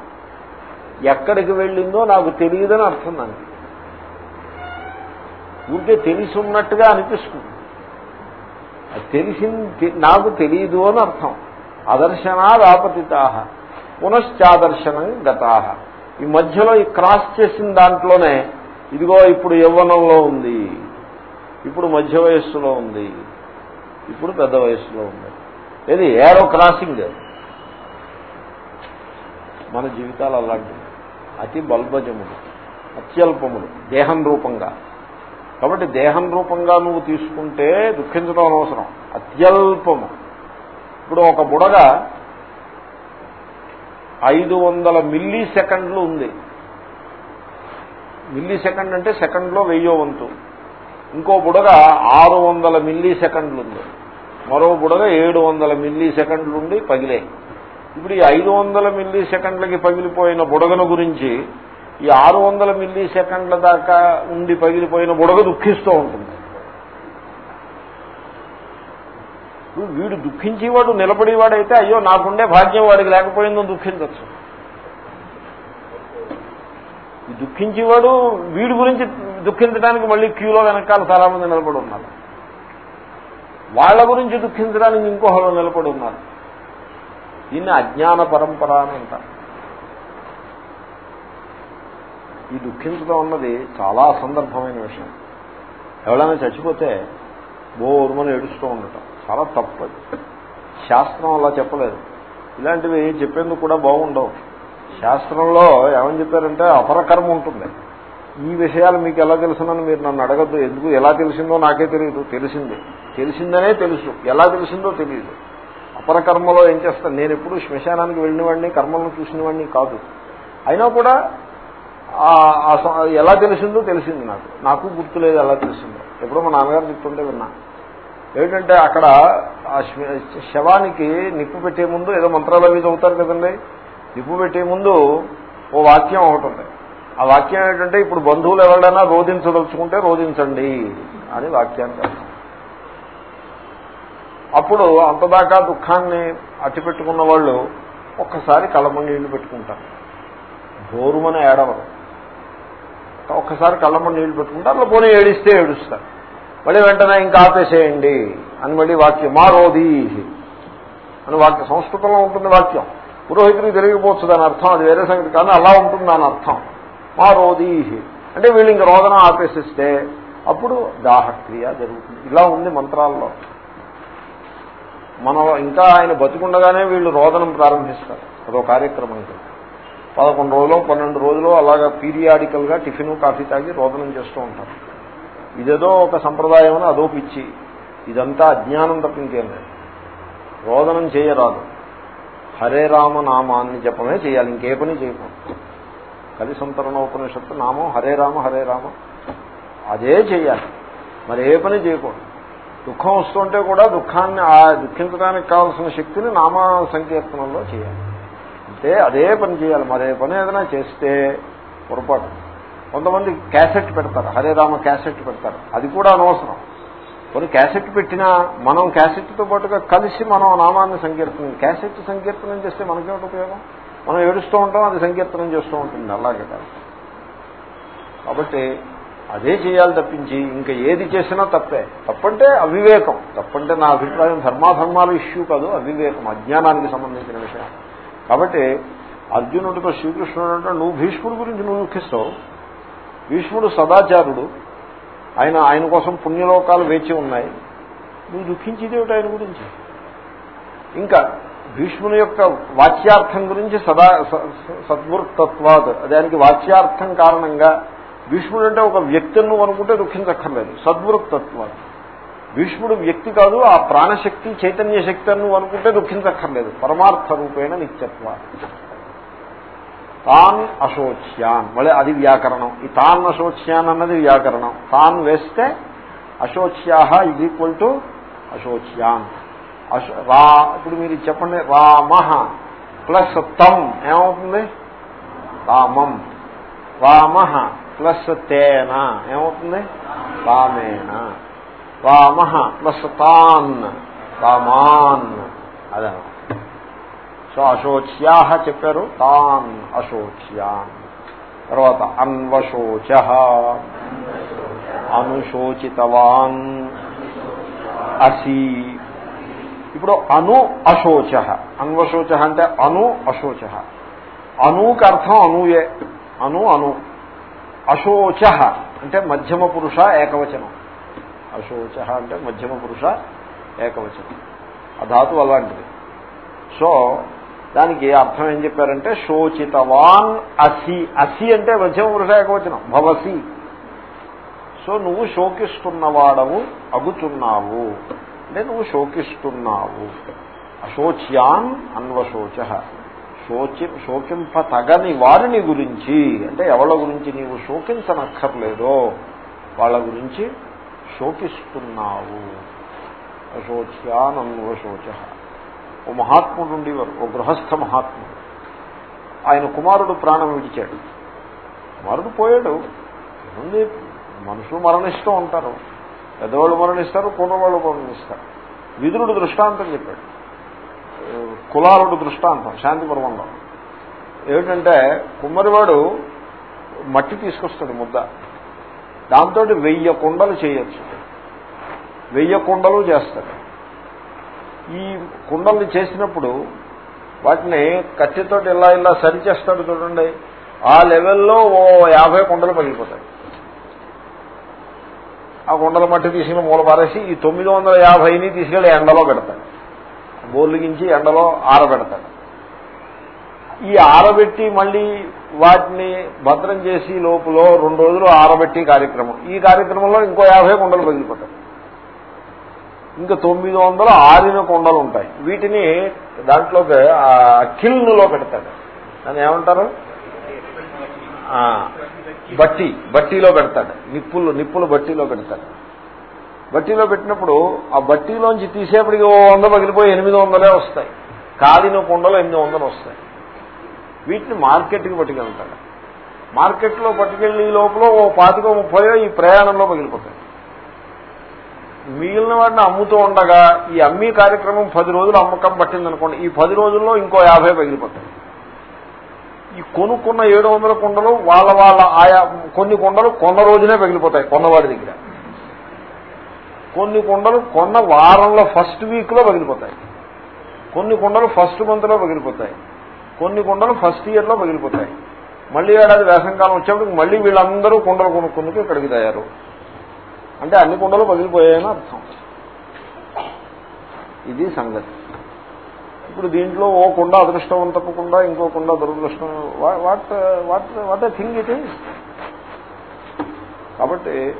ఎక్కడికి వెళ్ళిందో నాకు తెలియదని అర్థం దానికి ఊరికే తెలిసి ఉన్నట్టుగా అనిపిస్తుంది. అది తెలిసింది నాకు తెలియదు అని అర్థం. అదర్శనాదాపతితాహ పునశ్చాదర్శనం గతాహ ఈ మధ్యలో ఈ క్రాస్ చేసిన దాంట్లోనే ఇదిగో ఇప్పుడు యవ్వనంలో ఉంది. ఇప్పుడు మధ్య వయస్సులో ఉంది. ఇప్పుడు పెద్ద వయసులో ఉంది ఏది ఏరో క్రాసింగ్ మన జీవితాలు అలాంటివి. అతి బల్బజములు అత్యల్పములు దేహం రూపంగా. కాబట్టి దేహం రూపంగా నువ్వు తీసుకుంటే దుఃఖించడం అనవసరం. అత్యల్పము. ఇప్పుడు ఒక బుడగ ఐదు వందల మిల్లీ సెకండ్లు ఉంది. మిల్లీ సెకండ్ అంటే సెకండ్లో వెయ్యో వంతు. ఇంకో బుడగ ఆరు వందల మిల్లీ సెకండ్లు ఉంది మరో బుడగ ఏడు వందల మిల్లీ సెకండ్లు ఉండి పగిలే. ఇప్పుడు ఈ ఐదు వందల మిల్లీ సెకండ్లకి పగిలిపోయిన బుడగను గురించి ఈ ఆరు వందల మిల్లీ సెకండ్ల దాకా ఉండి పగిలిపోయిన బుడగ దుఃఖిస్తూ ఉంటుంది. వీడు దుఃఖించేవాడు నిలబడేవాడైతే అయ్యో నాకుండే భాగ్యం వాడికి లేకపోయిందో దుఃఖించచ్చు. దుఃఖించేవాడు వీడి గురించి దుఃఖించడానికి మళ్ళీ క్యూలో వెనకాల చాలా మంది నిలబడి ఉన్నారు. వాళ్ళ గురించి దుఃఖించడానికి ఇంకోహలో నిలబడి ఉన్నారు. దీన్ని అజ్ఞాన పరంపర అని అంటారు. ఈ దుఃఖించడం అన్నది చాలా సందర్భమైన విషయం. ఎవరైనా చచ్చిపోతే బోరుమని ఏడుస్తూ ఉండటం. చాలా తప్పది శాస్త్రం అలా చెప్పలేదు. ఇలాంటివి చెప్పేందుకు కూడా బాగుండవు. శాస్త్రంలో ఏమని చెప్పారంటే అపరకర్మ ఉంటుంది. ఈ విషయాలు మీకు ఎలా తెలుసునని మీరు నన్ను అడగద్దు. ఎందుకు? ఎలా తెలిసిందో నాకే తెలియదు. తెలిసింది. తెలిసిందనే తెలుసు. ఎలా తెలిసిందో తెలియదు. అపరకర్మలో ఏం చేస్తాను? నేను ఎప్పుడు శ్మశానానికి వెళ్ళిన వాడిని కర్మలను చూసిన వాడిని కాదు. అయినా కూడా ఎలా తెలిసిందో తెలిసింది నాకు. నాకు గుర్తులేదు ఎలా తెలిసిందో. ఎప్పుడో మా నాన్నగారు చెప్తుంటే విన్నా. ఏమిటంటే అక్కడ ఆ శవానికి నిప్పు పెట్టే ముందు ఏదో మంత్రాలు అవి చదువుతారు కదండి? నిప్పు పెట్టే ముందు ఓ వాక్యం ఒకటి ఉంది. ఆ వాక్యం ఏంటంటే ఇప్పుడు బంధువులు ఎవరైనా రోధించదలుచుకుంటే రోధించండి అని వాక్యాన్ని అప్పుడు అంతదాకా దుఃఖాన్ని అట్టిపెట్టుకున్న వాళ్ళు ఒక్కసారి కళ్ళమ్మ నీళ్ళు పెట్టుకుంటారు. బోరుమని ఏడవరు. ఒక్కసారి కళ్ళమ్మ నీళ్ళు పెట్టుకుంటారు అట్లా పోనీ ఏడిస్తే ఏడుస్తారు. మళ్ళీ వెంటనే ఇంకా ఆపేసేయండి అని మళ్ళీ వాక్యం మా రోధీ అని వాక్యం సంస్కృతంలో ఉంటుంది వాక్యం. పురోహితుడికి తెలియకపోవచ్చు దాని అర్థం అది వేరే సంగతి కానీ అలా ఉంటుంది దాని అర్థం. మా రోదీహి అంటే వీళ్ళు ఇంక రోదన ఆపేసిస్తే అప్పుడు దాహక్రియ జరుగుతుంది. ఇలా ఉంది మంత్రాల్లో. మనం ఇంకా ఆయన బతుకుండగానే వీళ్ళు రోదనం ప్రారంభిస్తారు. అదో కార్యక్రమం పదకొండు రోజులు పన్నెండు రోజులు అలాగా పీరియాడికల్గా టిఫిన్ కాఫీ తాగి రోదనం చేస్తూ ఉంటారు. ఇదేదో ఒక సంప్రదాయం అని అదో పిచ్చి. ఇదంతా అజ్ఞానం తప్పింకేం లేదు. రోదనం చేయరాదు. హరే రామ నామాన్ని జపమే చేయాలి. ఇంకే పని చేయకూడదు. కలి సంతరణోపనిషత్తు నామం హరే రామ హరే రామ. అదే చేయాలి మరి ఏ పని చేయకూడదు. దుఃఖం వస్తుంటే కూడా దుఃఖాన్ని ఆ దుఃఖించడానికి కావాల్సిన శక్తిని నామ సంకీర్తనంలో చేయాలి అంటే అదే పని చేయాలి. మరే పని ఏదైనా చేస్తే పొరపాటు. కొంతమంది క్యాసెట్ పెడతారు. హరే రామ క్యాసెట్ పెడతారు. అది కూడా అనవసరం. కొన్ని క్యాసెట్ పెట్టినా మనం క్యాసెట్తో పాటుగా కలిసి మనం నామాన్ని సంకీర్తనం క్యాసెట్ సంకీర్తనం చేస్తే మనకేమిటి ఉపయోగం? మనం ఏడుస్తూ ఉంటాం అది సంకీర్తనం చేస్తూ ఉంటుంది అలాగే కాదు. కాబట్టి అదే చేయాలి తప్పించి ఇంకా ఏది చేసినా తప్పే. తప్పంటే అవివేకం. తప్పంటే నా అభిప్రాయం ధర్మాధర్మాల ఇష్యూ కాదు అవివేకం అజ్ఞానానికి సంబంధించిన విషయం. కాబట్టి అర్జునుడితో శ్రీకృష్ణుడు అంటే నువ్వు భీష్ముడి గురించి నువ్వు దుఃఖిస్తావు. భీష్ముడు సదాచారుడు. ఆయన ఆయన కోసం పుణ్యలోకాలు వేచి ఉన్నాయి. నువ్వు దుఃఖించేది ఏమిటి ఆయన గురించి? ఇంకా భీష్ముని యొక్క వాచ్యార్థం గురించి సదా సద్వృత్తత్వాద్. దానికి వాచ్యార్థం కారణంగా భీష్ముడు అంటే ఒక వ్యక్తిని నువ్వు అనుకుంటే దుఃఖించక్కర్లేదు. సద్వృత్తత్వాద్. భీష్ముడు వ్యక్తి కాదు ఆ ప్రాణశక్తి చైతన్య శక్తి అని నువ్వు అనుకుంటే దుఃఖించక్కర్లేదు. పరమార్థ రూపేణ నిత్యత్వ తాన్ అశోచ్యాన్. మళ్ళీ అది వ్యాకరణం. ఈ తాన్ అశోచ్యాన్ అన్నది వ్యాకరణం. తాన్ వేస్తే అశోచ్యాహ ఇది ఈక్వల్ టు అశోచ్యాన్. రా ఇప్పుడు మీరు చెప్పండి రామ ప్లస్ తమ్ ఏమవుతుంది? రామం. రామ ప్లస్ తేన ఏమవుతుంది? రామేణ. రామ ప్లస్ తాన్ రామాన్ అదన సో అశోచ్యా చెప్పారు తాన్ అశోచ్యాన్. తర్వాత అన్వశోచ అనుశోచితవాన్ అసీ. ఇప్పుడు అను అశోచ. అన్వశోచ అంటే అను అశోచ. అనుకి అర్థం అనుయే. అను అను. అశోచ అంటే మధ్యమ పురుష ఏకవచనం. అశోచ అంటే మధ్యమ పురుష ఏకవచనం. ఆ ధాతు అలాంటిది. సో దానికి అర్థం ఏం చెప్పారంటే శోచితవాన్ అసి. అసి అంటే మధ్యమ పురుష ఏకవచనం. భవసి. సో నువ్వు శోకిస్తున్నవాడవు అగుతున్నావు. అంటే నువ్వు శోకిస్తున్నావు. అశోచ్యాన్ అన్వశోచ. శోచి శోకింప తగని వారిని గురించి అంటే ఎవళ్ళ గురించి నీవు శోకించనక్కర్లేదో వాళ్ళ గురించి శోకిస్తున్నావు. అశోచ్యానన్వశోచ ఓ మహాత్ముడు ఉండేవారు ఓ గృహస్థ మహాత్ముడు. ఆయన కుమారుడు ప్రాణం విడిచాడు. కుమారుడు పోయాడు. ఉంది మనుషులు మరణిస్తూ ఉంటారు. పెద్దవాళ్ళు మరణిస్తారు కుర్రవాళ్ళు మరణిస్తారు. విదురుడు దృష్టాంతం చెప్పాడు. కులాలుడు దృష్టాంతం శాంతి పర్వంలో. ఏమిటంటే కుమ్మరివాడు మట్టి తీసుకొస్తాడు ముద్ద. దాంతో వెయ్యి కుండలు చేయొచ్చు. వెయ్యి కుండలు చేస్తాడు. ఈ కుండల్ని చేసినప్పుడు వాటిని కత్తితోటి ఇలా ఇలా సరి చేస్తాడు చూడండి. ఆ లెవెల్లో ఓ యాభై కుండలు పగిలిపోతాయి. ఆ కుండల మట్టి తీసుకుని మూల పారేసి ఈ తొమ్మిది వందల యాభైని తీసుకెళ్ళి ఎండలో పెడతాడు. బోర్లిగించి ఎండలో ఆరబెడతాడు. ఈ ఆరబెట్టి మళ్ళీ వాటిని భద్రం చేసి లోపల రెండు రోజులు ఆరబెట్టి కార్యక్రమం. ఈ కార్యక్రమంలో ఇంకో యాభై కుండలు పగిలిపోతాయి ఇంకా తొమ్మిది వందలు ఆరిన కొండలు ఉంటాయి. వీటిని దాంట్లోకి కిల్నులో పెడతాడు. దాన్ని ఏమంటారు? బట్టి బట్టీలో పెడతాడు. నిప్పులు నిప్పులు బట్టీలో పెడతాడు. బట్టీలో పెట్టినప్పుడు ఆ బట్టీలోంచి తీసేపటికి ఓ వంద పగిలిపోయి ఎనిమిది వందలే వస్తాయి. కాలిన కుండలు ఎనిమిది వందలు వస్తాయి. వీటిని మార్కెట్కి పట్టుకెళ్తాడు. మార్కెట్లో పట్టుకెళ్ళి లోపల ఓ పాతికో ముప్పయో ఈ ప్రయాణంలో పగిలిపోతాయి. మిగిలిన వాటిని అమ్ముతూ ఉండగా ఈ అమ్మీ కార్యక్రమం పది రోజులు అమ్మకం పట్టిందనుకోండి ఈ పది రోజుల్లో ఇంకో యాభై పగిలిపోతాయి. ఈ కొనుక్కున్న ఏడు వందల కుండలు వాళ్ళ వాళ్ళ ఆయా కొన్ని కుండలు కొన్న రోజునే పగిలిపోతాయి కొన్నవాడి దగ్గర. కొన్ని కుండలు కొన్న వారంలో ఫస్ట్ వీక్లో పగిలిపోతాయి కొన్ని కుండలు ఫస్ట్ మంత్లో పగిలిపోతాయి కొన్ని కుండలు ఫస్ట్ ఇయర్లో పగిలిపోతాయి మళ్ళీ ఏడాది వేసంకాలం వచ్చేప్పటికి మళ్ళీ వీళ్ళందరూ కుండలు కొనుక్కుందుకు ఇక్కడికి తయారు. అంటే అన్ని కుండలు పగిలిపోయాయని అర్థం. ఇది సంగతి. ఇప్పుడు దీంట్లో ఓ కుండ అదృష్టవంతపు కుండ ఇంకో కుండ దురదృష్టం what what what a thing it is కాబట్టి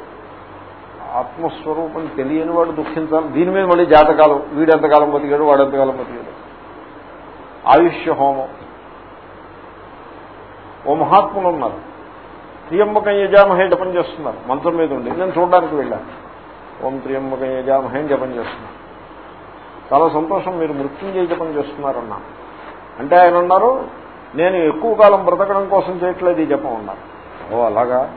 ఆత్మస్వరూపం తెలియని వాడు దుఃఖించాలి. దీని మీద మళ్ళీ జాతకాలం వీడెంతకాలం బతికాడు వాడెంతకాలం బతికాడు. ఆయుష్య హోమం. ఓ మహాత్ములు ఉన్నారు. త్రియంబకం యజామహే జపం చేస్తున్నారు. మంచం మీద ఉండి. నేను చూడడానికి వెళ్ళాను. ఓం త్రియంబకం యజామహే జపం చేస్తున్నారు. చాలా సంతోషం మీరు మృత్యుంజయ జపం చేస్తున్నారన్నా. అంటే ఆయన ఉన్నారు నేను ఎక్కువ కాలం బ్రతకడం కోసం చేయట్లేదు ఈ జపం ఉన్నారు ఓ అలాగా?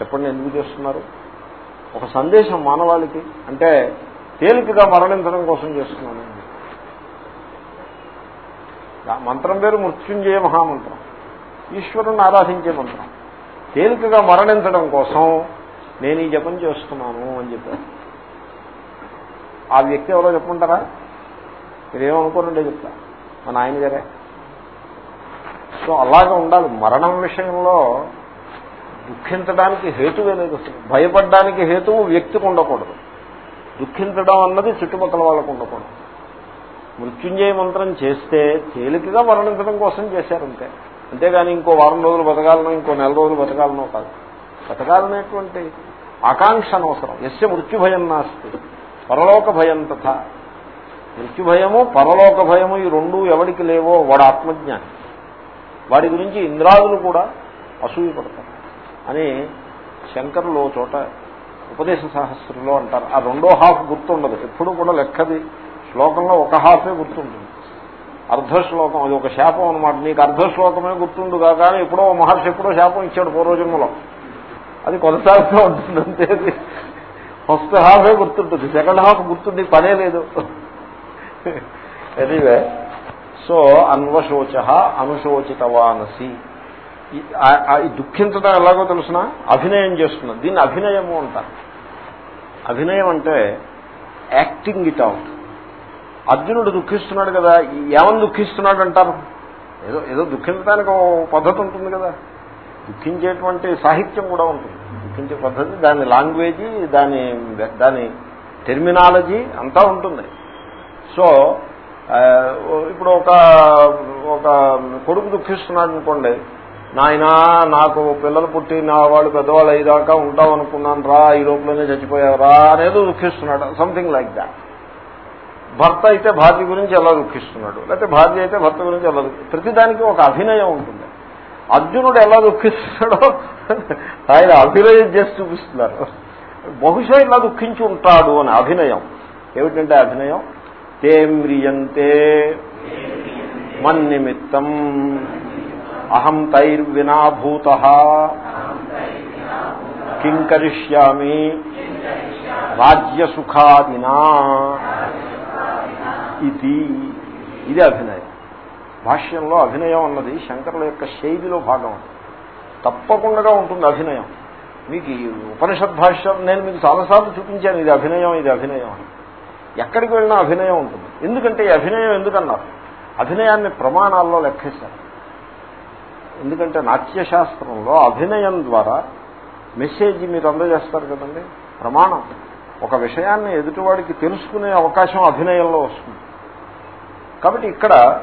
చెప్పండి ఎందుకు చేస్తున్నారు? ఒక సందేశం మానవాళికి అంటే తేలికగా మరణించడం కోసం చేస్తున్నాను. మంత్రం పేరు మృత్యుంజయ మహామంత్రం. ఈశ్వరుని ఆరాధించే మంత్రం. తేలికగా మరణించడం కోసం నేను ఈ జపం చేస్తున్నాను అని చెప్పారు. ఆ వ్యక్తి ఎవరో చెప్పుకుంటారా? మీరేమనుకోనండి చెప్తా. మా నాయన గారే. సో అలాగే ఉండాలి. మరణం విషయంలో దుఃఖించడానికి హేతువే లేదు. అసలు భయపడడానికి హేతువు వ్యక్తికి ఉండకూడదు. దుఃఖించడం అన్నది చుట్టుపక్కల వాళ్ళకు ఉండకూడదు. మృత్యుంజయ మంత్రం చేస్తే తేలికగా మరణించడం కోసం చేశారంతే అంతేగాని ఇంకో వారం రోజులు బతకాలను ఇంకో నెల రోజులు బతకాలనో కాదు. బతకాలనేటువంటి ఆకాంక్ష అనవసరం. ఎస్య మృత్యుభయం నాస్తి. పరలోక భయం తథ. మృత్యుభయము పరలోక భయము ఈ రెండు ఎవడికి లేవో వాడు ఆత్మజ్ఞాని. వాడి గురించి ఇంద్రాదులు కూడా అసూయపడతారు. అని శంకరులు చోట ఉపదేశ సహస్రంలో అంటారు. ఆ రెండో హాఫ్ గుర్తుండదు. ఎప్పుడు కూడా లెక్కది. శ్లోకంలో ఒక హాఫే గుర్తుంటుంది. అర్ధ శ్లోకం అది ఒక శాపం అనమాట నీకు అర్ధశ్లోకమే గుర్తుండుగా కానీ ఎప్పుడో మహర్షి ఎప్పుడో శాపం ఇచ్చాడు పూర్వజన్మలో. అది కొనసాగుతూ ఉంటుంది అంతే ఫస్ట్ హాఫే గుర్తుంటుంది. సెకండ్ హాఫ్ గుర్తుండి పనే లేదు. ఎనీవే సో అన్వశోచ అనుశోచితవానసి. దుఃఖించడం ఎలాగో తెలుసిన? అభినయం చేస్తున్నది దీన్ని అభినయము అంటారు. అభినయం అంటే యాక్టింగ్ ఇట్ అవుట్ అర్జునుడు దుఃఖిస్తున్నాడు కదా ఈ ఏమని దుఃఖిస్తున్నాడు అంటారు. ఏదో ఏదో దుఃఖించడానికి ఓ పద్ధతి ఉంటుంది కదా. దుఃఖించేటువంటి సాహిత్యం కూడా ఉంటుంది. దుఃఖించే పద్ధతి దాని లాంగ్వేజీ దాని దాని టెర్మినాలజీ అంతా ఉంటుంది. సో ఇప్పుడు ఒక ఒక కొడుకు దుఃఖిస్తున్నాడు అనుకోండి. నాయనా నాకు పిల్లలు పుట్టి నా వాళ్ళు పెద్దవాళ్ళు అయ్యేదాకా ఉంటాం అనుకున్నాను రా ఈ లోపలనే చచ్చిపోయావు రా అనేది దుఃఖిస్తున్నాడు. సంథింగ్ లైక్ దాట్ భర్త అయితే భార్య గురించి ఎలా దుఃఖిస్తున్నాడు? లేకపోతే భార్య అయితే భర్త గురించి ఎలా ప్రతిదానికి ఒక అభినయం ఉంటుంది. అర్జునుడు ఎలా దుఃఖిస్తాడో ఆయన అభినయం చేసి చూపిస్తున్నారు. బహుశా ఇలా దుఃఖించి ఉంటాడు అని అభినయం. ఏమిటంటే అభినయం? తేమ్రియంతే మన్నిమిత్తం. అహం తైర్వినాభూత. కిం కరిష్యామి? రాజ్యసుఖాదినా. ఇది ఇది అభినయం. భాష్యంలో అభినయం అన్నది శంకరుల యొక్క శైలిలో భాగం తప్పకుండా ఉంటుంది అభినయం. మీకు ఈ ఉపనిషత్ భాష్యం నేను మీకు చాలాసార్లు చూపించాను ఇది అభినయం ఇది అభినయం అని. ఎక్కడికి వెళ్ళినా అభినయం ఉంటుంది. ఎందుకంటే ఈ అభినయం ఎందుకన్నారు? అభినయాన్ని ప్రమాణాల్లో లెక్కేశారు. ఎందుకంటే నాట్యశాస్త్రంలో అభినయం ద్వారా మెసేజ్ మీరు అందజేస్తారు కదండి? ప్రమాణం. ఒక విషయాన్ని ఎదుటివాడికి తెలుసుకునే అవకాశం అభినయంలో వస్తుంది. కాబట్టి ఇక్కడ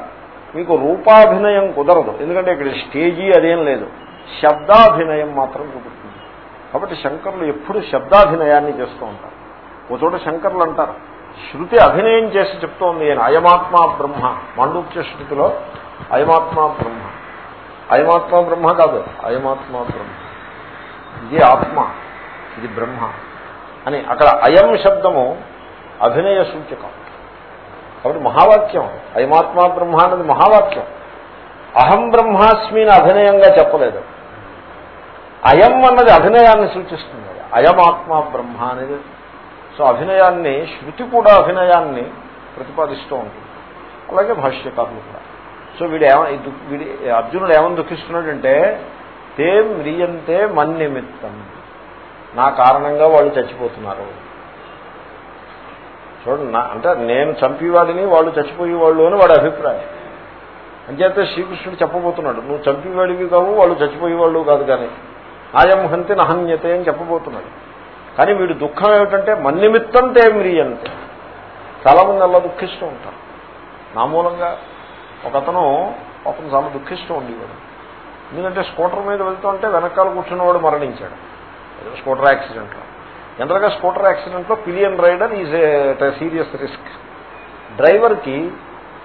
మీకు రూపాభినయం కుదరదు. ఎందుకంటే ఇక్కడ స్టేజీ అదేం లేదు. శబ్దాభినయం మాత్రం కుదురుతుంది. కాబట్టి శంకరులు ఎప్పుడు శబ్దాభినయాన్ని చేస్తూ ఉంటారు. ఒక చోట శంకర్లు అంటారు శృతి అభినయం చేసి చెప్తోంది ఆయన అయమాత్మ బ్రహ్మ. మాండూక్య శృతిలో అయమాత్మ బ్రహ్మ. అయమాత్మ బ్రహ్మ కాదు అయమాత్మ బ్రహ్మ. ఇది ఆత్మ ఇది బ్రహ్మ అని. అక్కడ అయం శబ్దము అభినయ సూచకం. కాబట్టి మహావాక్యం. అయమాత్మా బ్రహ్మ అన్నది మహావాక్యం. అహం బ్రహ్మాస్మిని అభినయంగా చెప్పలేదు. అయం అన్నది అభినయాన్ని సూచిస్తుంది. అయమాత్మా బ్రహ్మ అనేది. సో అభినయాన్ని శృతి కూడా అభినయాన్ని ప్రతిపాదిస్తూ ఉంటుంది. అలాగే భాష్యకారులు కూడా. సో వీడు ఏమ ఈ దు- వీడి అర్జునుడు ఏమని దుఃఖిస్తున్నాడంటే తే మ్రియంతే మన్నిమిత్తం. నా కారణంగా వాళ్ళు చచ్చిపోతున్నారు. చూడండి అంటే నేను చంపేవాడిని వాళ్ళు చచ్చిపోయేవాళ్ళు అని వాడి అభిప్రాయం. అంచేతే శ్రీకృష్ణుడు చెప్పబోతున్నాడు నువ్వు చంపేవాడివి కావు వాళ్ళు చచ్చిపోయేవాళ్ళు కాదు కానీ ఆయం హంతి నహన్యతే అని చెప్పబోతున్నాడు. కానీ వీడు దుఃఖం ఏమిటంటే మన్నిమిత్తం తే మ్రియంతే. చాలామంది అలా దుఃఖిస్తూ ఉంటారు. నా మూలంగా ఒకతను పాపం చాలా దుఃఖిస్తూ ఉండేవాడు. ఎందుకంటే స్కూటర్ మీద వెళ్తుంటే వెనకాల కూర్చున్నవాడు మరణించాడు. స్కూటర్ యాక్సిడెంట్లో. జనరల్గా స్కూటర్ యాక్సిడెంట్లో pillion rider is serious risk. డ్రైవర్కి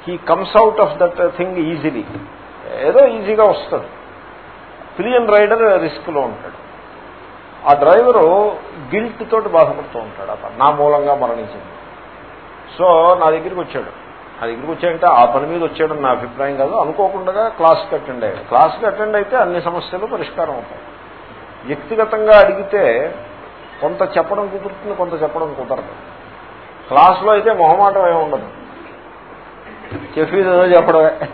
he comes out of that thing easily. ఏదో ఈజీగా వస్తుంది. పిలియన్ రైడర్ రిస్క్లో ఉంటాడు. ఆ డ్రైవరు గిల్ట్ తోటి బాధపడుతూ ఉంటాడు. అతను నా మూలంగా మరణించింది. సో నా దగ్గరికి వచ్చాడు. నా దగ్గరికి వచ్చాడంటే ఆ పని మీద వచ్చాడని నా అభిప్రాయం కాదు. అనుకోకుండా క్లాస్కి అటెండ్ అయ్యాడు. క్లాస్కి అటెండ్ అయితే అన్ని సమస్యలు పరిష్కారం అవుతాయి. వ్యక్తిగతంగా అడిగితే కొంత చెప్పడం కుదురుతుంది కొంత చెప్పడం కుదరదు. క్లాస్లో అయితే మొహమాటం ఏమి ఉండదు. చెప్పేది ఏదో చెప్పడమే.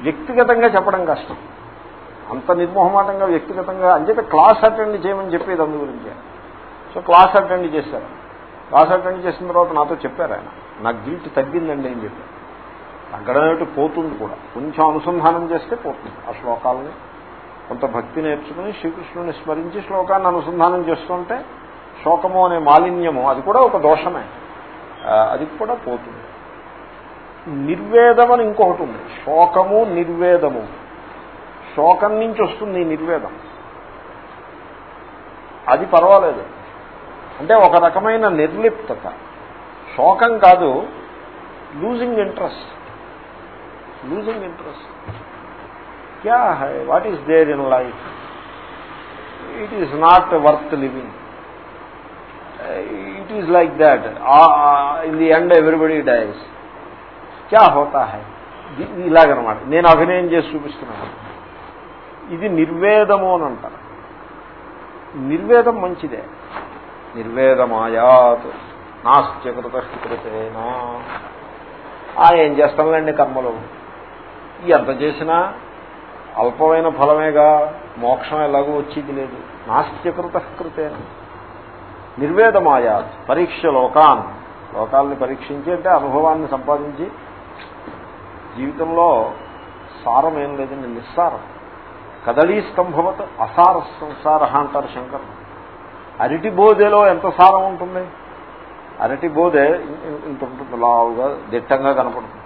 వ్యక్తిగతంగా చెప్పడం కష్టం. అంత నిర్మోహమాటంగా వ్యక్తిగతంగా అంచేత క్లాస్ అటెండ్ చేయమని చెప్పేది అందు గురించి. సో క్లాస్ అటెండ్ చేశారు. క్లాస్ అటెండ్ చేసిన తర్వాత నాతో చెప్పారు ఆయన. నాకు గిల్ట్ తగ్గిందండి అని చెప్పారు. తగ్గడం పోతుంది కూడా. కొంచెం అనుసంధానం చేస్తే పోతుంది. ఆ శ్లోకాలని కొంత భక్తి నేర్చుకుని శ్రీకృష్ణుని స్మరించి శ్లోకాన్ని అనుసంధానం చేస్తుంటే శోకము అనే మాలిన్యము అది కూడా ఒక దోషమే. అది కూడా పోతుంది. నిర్వేదం అని ఇంకొకటి ఉంది. శోకము నిర్వేదము. శోకం నుంచి వస్తుంది ఈ నిర్వేదం. అది పర్వాలేదు. అంటే ఒక రకమైన నిర్లిప్తత. శోకం కాదు లూజింగ్ ఇంట్రెస్ట్. Losing interest. క్యా high? What is there in life? It is not worth living. It is like that in the end everybody dies క్యా హోతా హై ఇలాగనమాట నేను అభినయం చేసి చూపిస్తున్నాను ఇది నిర్వేదము అని అంటారు నిర్వేదం మంచిదే నిర్వేదమాయాత్ నాస్త్యకృత కృతేనా ఆ ఏం చేస్తాంలేండి కర్మలు ఎంత చేసినా అల్పమైన ఫలమేగా మోక్షం ఎలాగో వచ్చేది లేదు నాస్త్యకృత కృతేన నిర్వేదమాయా పరీక్ష లోకాన్. లోకాలని పరీక్షించి అంటే అనుభవాన్ని సంపాదించి జీవితంలో సారం ఏం లేదండి నిస్సారం. కదళీ స్తంభవత అసార సంసార అంటారు శంకర్ అరటి బోధెలో ఎంత సారం ఉంటుంది? అరటి బోధె ఇంత ఉంటుంది లావుగా దిట్టంగా కనపడుతుంది.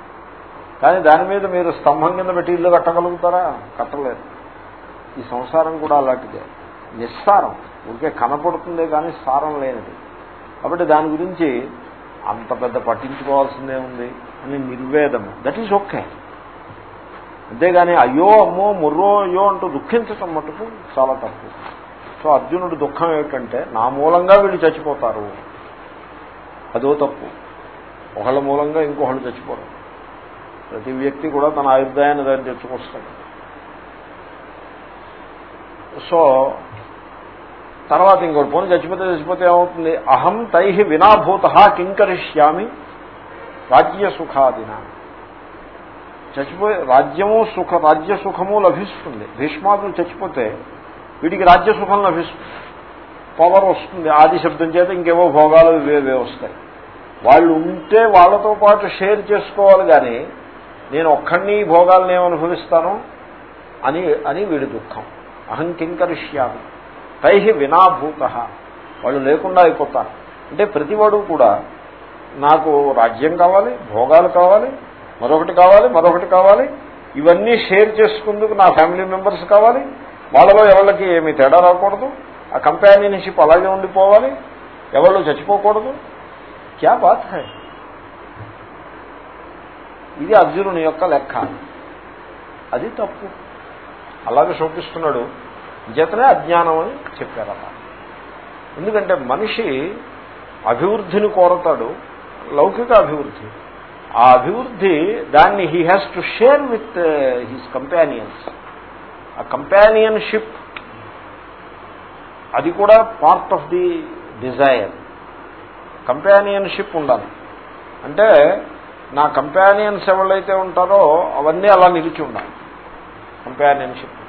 కానీ దాని మీద మీరు స్తంభం కింద పెట్టి ఇల్లు కట్టగలుగుతారా? కట్టలేరు. ఈ సంసారం కూడా అలాంటిదే. నిస్సారం. ఊరికే కనపడుతుందే కానీ సారం లేనిది. కాబట్టి దాని గురించి అంత పెద్ద పట్టించుకోవాల్సిందే ఉంది అని నిర్వేదం దట్ ఈజ్ ఓకే అంతేగాని అయ్యో అమ్మో ముర్రో అయ్యో అంటూ దుఃఖించటం మటుకు చాలా తప్పు. సో అర్జునుడు దుఃఖం ఏమిటంటే నా మూలంగా వీళ్ళు చచ్చిపోతారు. అదో తప్పు. ఒకళ్ళ మూలంగా ఇంకొకళ్ళు చచ్చిపోరు. ప్రతి వ్యక్తి కూడా తన ఆయుర్దాయాన్ని దాన్ని తెచ్చుకొస్తాడు. సో తర్వాత ఇంకోటి పోను చచ్చిపోతే చచ్చిపోతే ఏమవుతుంది? అహం తై వినాభూత కింకరిష్యామి రాజ్య సుఖాదిన. చచ్చిపోయి రాజ్యము సుఖ రాజ్య సుఖము లభిస్తుంది. భీష్మాదులు చచ్చిపోతే వీడికి రాజ్య సుఖం లభిస్తుంది. పవర్ వస్తుంది. ఆది శబ్దం చేత ఇంకేవో భోగాలు ఇవేవే వస్తాయి. వాళ్ళు ఉంటే వాళ్ళతో పాటు షేర్ చేసుకోవాలి కానీ నేను ఒక్కడిని భోగాలను ఏమనుభవిస్తాను? అని అని వీడి దుఃఖం. అహంకింకరిష్యామి తై వినాభూత వాళ్ళు లేకుండా అయిపోతారు. అంటే ప్రతివాడు కూడా నాకు రాజ్యం కావాలి భోగాలు కావాలి మరొకటి కావాలి మరొకటి కావాలి ఇవన్నీ షేర్ చేసుకుందుకు నా ఫ్యామిలీ మెంబర్స్ కావాలి వాళ్ళలో ఎవరికి ఏమి తేడా రాకూడదు ఆ కంపానియన్షిప్ అలాగే ఉండిపోవాలి ఎవరు చచ్చిపోకూడదు. క్యా బాత్ హై? ఇది అర్జునుని యొక్క లెక్క. అది తప్పు. అలాగే శోకిస్తున్నాడు. చేతనే అజ్ఞానం అని చెప్పారు అలా. ఎందుకంటే మనిషి అభివృద్ధిని కోరతాడు లౌకిక అభివృద్ధి. ఆ అభివృద్ధి దాన్ని he has to share with his companions ఆ కంపానియన్షిప్ అది కూడా part of the desire companionship ఉండాలి. అంటే నా కంపానియన్స్ ఎవరైతే ఉంటారో అవన్నీ అలా నిలిచి ఉండాలి. కంపానియన్షిప్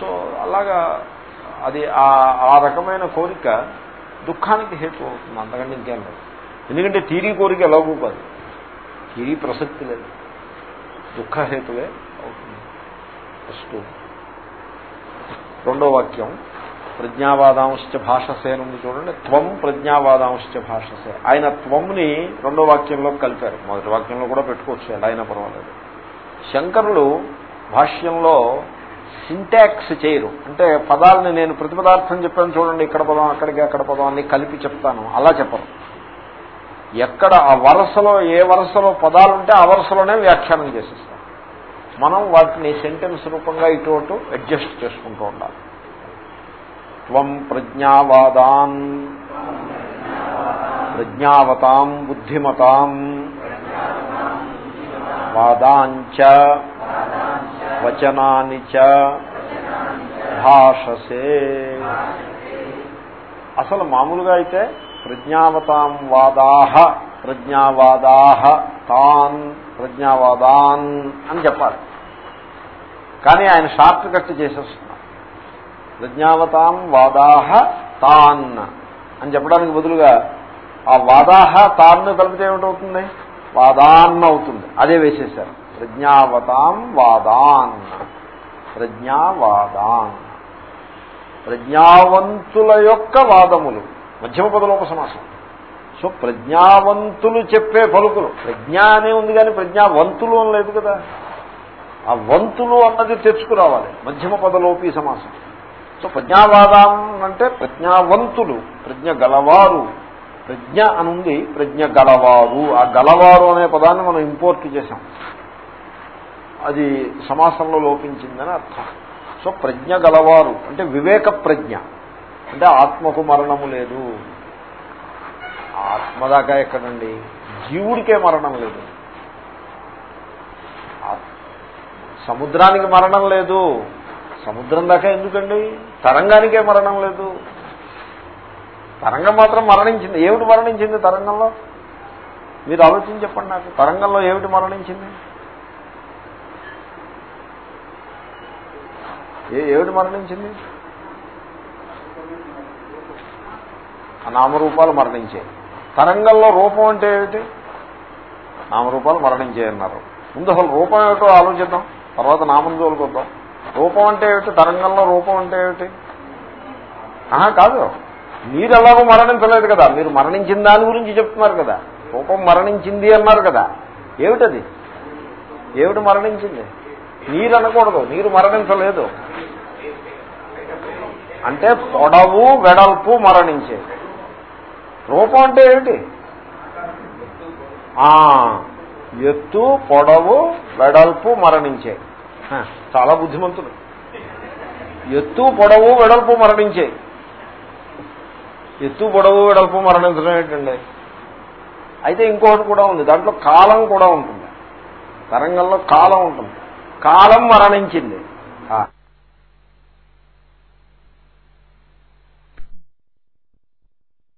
సో అలాగా అది ఆ రకమైన కోరిక దుఃఖానికి హేతు అవుతుంది. అంతకంటే ఇంకేం లేదు. ఎందుకంటే తీరి కోరిక ఎలాగూ కాదు. తీరి ప్రసక్తి లేదు. దుఃఖహేతువే అవుతుంది. ఫస్ట్ రెండో వాక్యం. ప్రజ్ఞావాదాంశ భాషసే నుండి చూడండి. త్వం ప్రజ్ఞావాదాంశ భాషసే. ఆయన త్వంని రెండో వాక్యంలో కలిపారు. మొదటి వాక్యంలో కూడా పెట్టుకోవచ్చు. ఎలా అయినా పర్వాలేదు. శంకరులు భాష్యంలో సింటాక్స్ చేయరు. అంటే పదాలని నేను ప్రతిపదార్థం చెప్పాను చూడండి ఇక్కడ పదం అక్కడికి అక్కడ పదం అన్ని కలిపి చెప్తాను. అలా చెప్పరు. ఎక్కడ ఆ వరుసలో ఏ వరుసలో పదాలుంటే ఆ వరుసలోనే వ్యాఖ్యానం చేసేస్తాం మనం వాటిని సెంటెన్స్ రూపంగా ఇటు అటు అడ్జస్ట్ చేసుకుంటూ ఉండాలి. త్వం ప్రజ్ఞావాదాన్ ప్రజ్ఞావతాం బుద్ధిమతాం వాదాంచ వచనాని చ భాషసే. అసలు మామూలుగా అయితే ప్రజ్ఞావతాం వాదాహ ప్రజ్ఞావాదాహ తాన్ ప్రజ్ఞావాదాన్ అని చెప్పాలి. కానీ ఆయన షార్ట్ కట్ చేసేస్తున్నారు. ప్రజ్ఞావతాం వాదాహ తాన్ అని చెప్పడానికి బదులుగా ఆ వాదాహ తాన్ను కలిపితే ఏమిటవుతుంది? వాదాన్ అవుతుంది అదే వేసేశారు. ప్రజ్ఞావతాం వాదాన్. ప్రజ్ఞావాదాన్. ప్రజ్ఞావంతుల యొక్క వాదములు. మధ్యమ పదలోక సమాసం సో ప్రజ్ఞావంతులు చెప్పే పలుకులు. ప్రజ్ఞ అనే ఉంది కానీ ప్రజ్ఞావంతులు అని లేదు కదా. ఆ వంతులు అన్నది తెచ్చుకురావాలి. మధ్యమ పదలోపి సమాసం. సో ప్రజ్ఞావాదం అంటే ప్రజ్ఞావంతులు. ప్రజ్ఞ గలవారు. ప్రజ్ఞ అనుంది ప్రజ్ఞ గలవారు. ఆ గలవారు అనే పదాన్ని మనం ఇంపోర్ట్ చేశాం. అది సమాసంలో లోపించిందని అర్థం. సో ప్రజ్ఞ గలవారు అంటే వివేక ప్రజ్ఞ అంటే ఆత్మకు మరణము లేదు. ఆత్మ దాకా ఎక్కడండి? జీవుడికే మరణం లేదు. సముద్రానికి మరణం లేదు. సముద్రం దాకా ఎందుకండి? తరంగానికే మరణం లేదు. తరంగం మాత్రం మరణించింది. ఏమిటి మరణించింది తరంగంలో? మీరు ఆలోచించి చెప్పండి నాకు. తరంగంలో ఏమిటి మరణించింది? ఏ ఏమిటి మరణించింది? నామరూపాలు మరణించాయి తరంగంలో రూపం అంటే ఏమిటి? నామరూపాలు మరణించాయి అన్నారు. ముందు అసలు రూపం ఏమిటో ఆలోచిద్దాం. తర్వాత నామం జోలుకొద్దాం రూపం అంటే ఏమిటి? తరంగంలో రూపం అంటే ఏమిటి? ఆహా కాదు. మీరు ఎలాగో మరణించలేదు కదా. మీరు మరణించిన దాని గురించి చెప్తున్నారు కదా. రూపం మరణించింది అన్నారు కదా. ఏమిటది? ఏమిటి మరణించింది? నీరు అనకూడదు నీరు మరణించలేదు. అంటే పొడవు వెడల్పు మరణించేది. రూపం అంటే ఏమిటి? ఆ, ఎత్తు పొడవు వెడల్పు మరణించే చాలా బుద్ధిమంతుడు ఎత్తు పొడవు వెడల్పు మరణించే ఎత్తు పొడవు వెడల్పు మరణించడం ఏంటండి? అయితే ఇంకొకటి కూడా ఉంది. దాంట్లో కాలం కూడా ఉంటుంది. తరంగంలో కాలం ఉంటుంది. కాలం మరణించింది.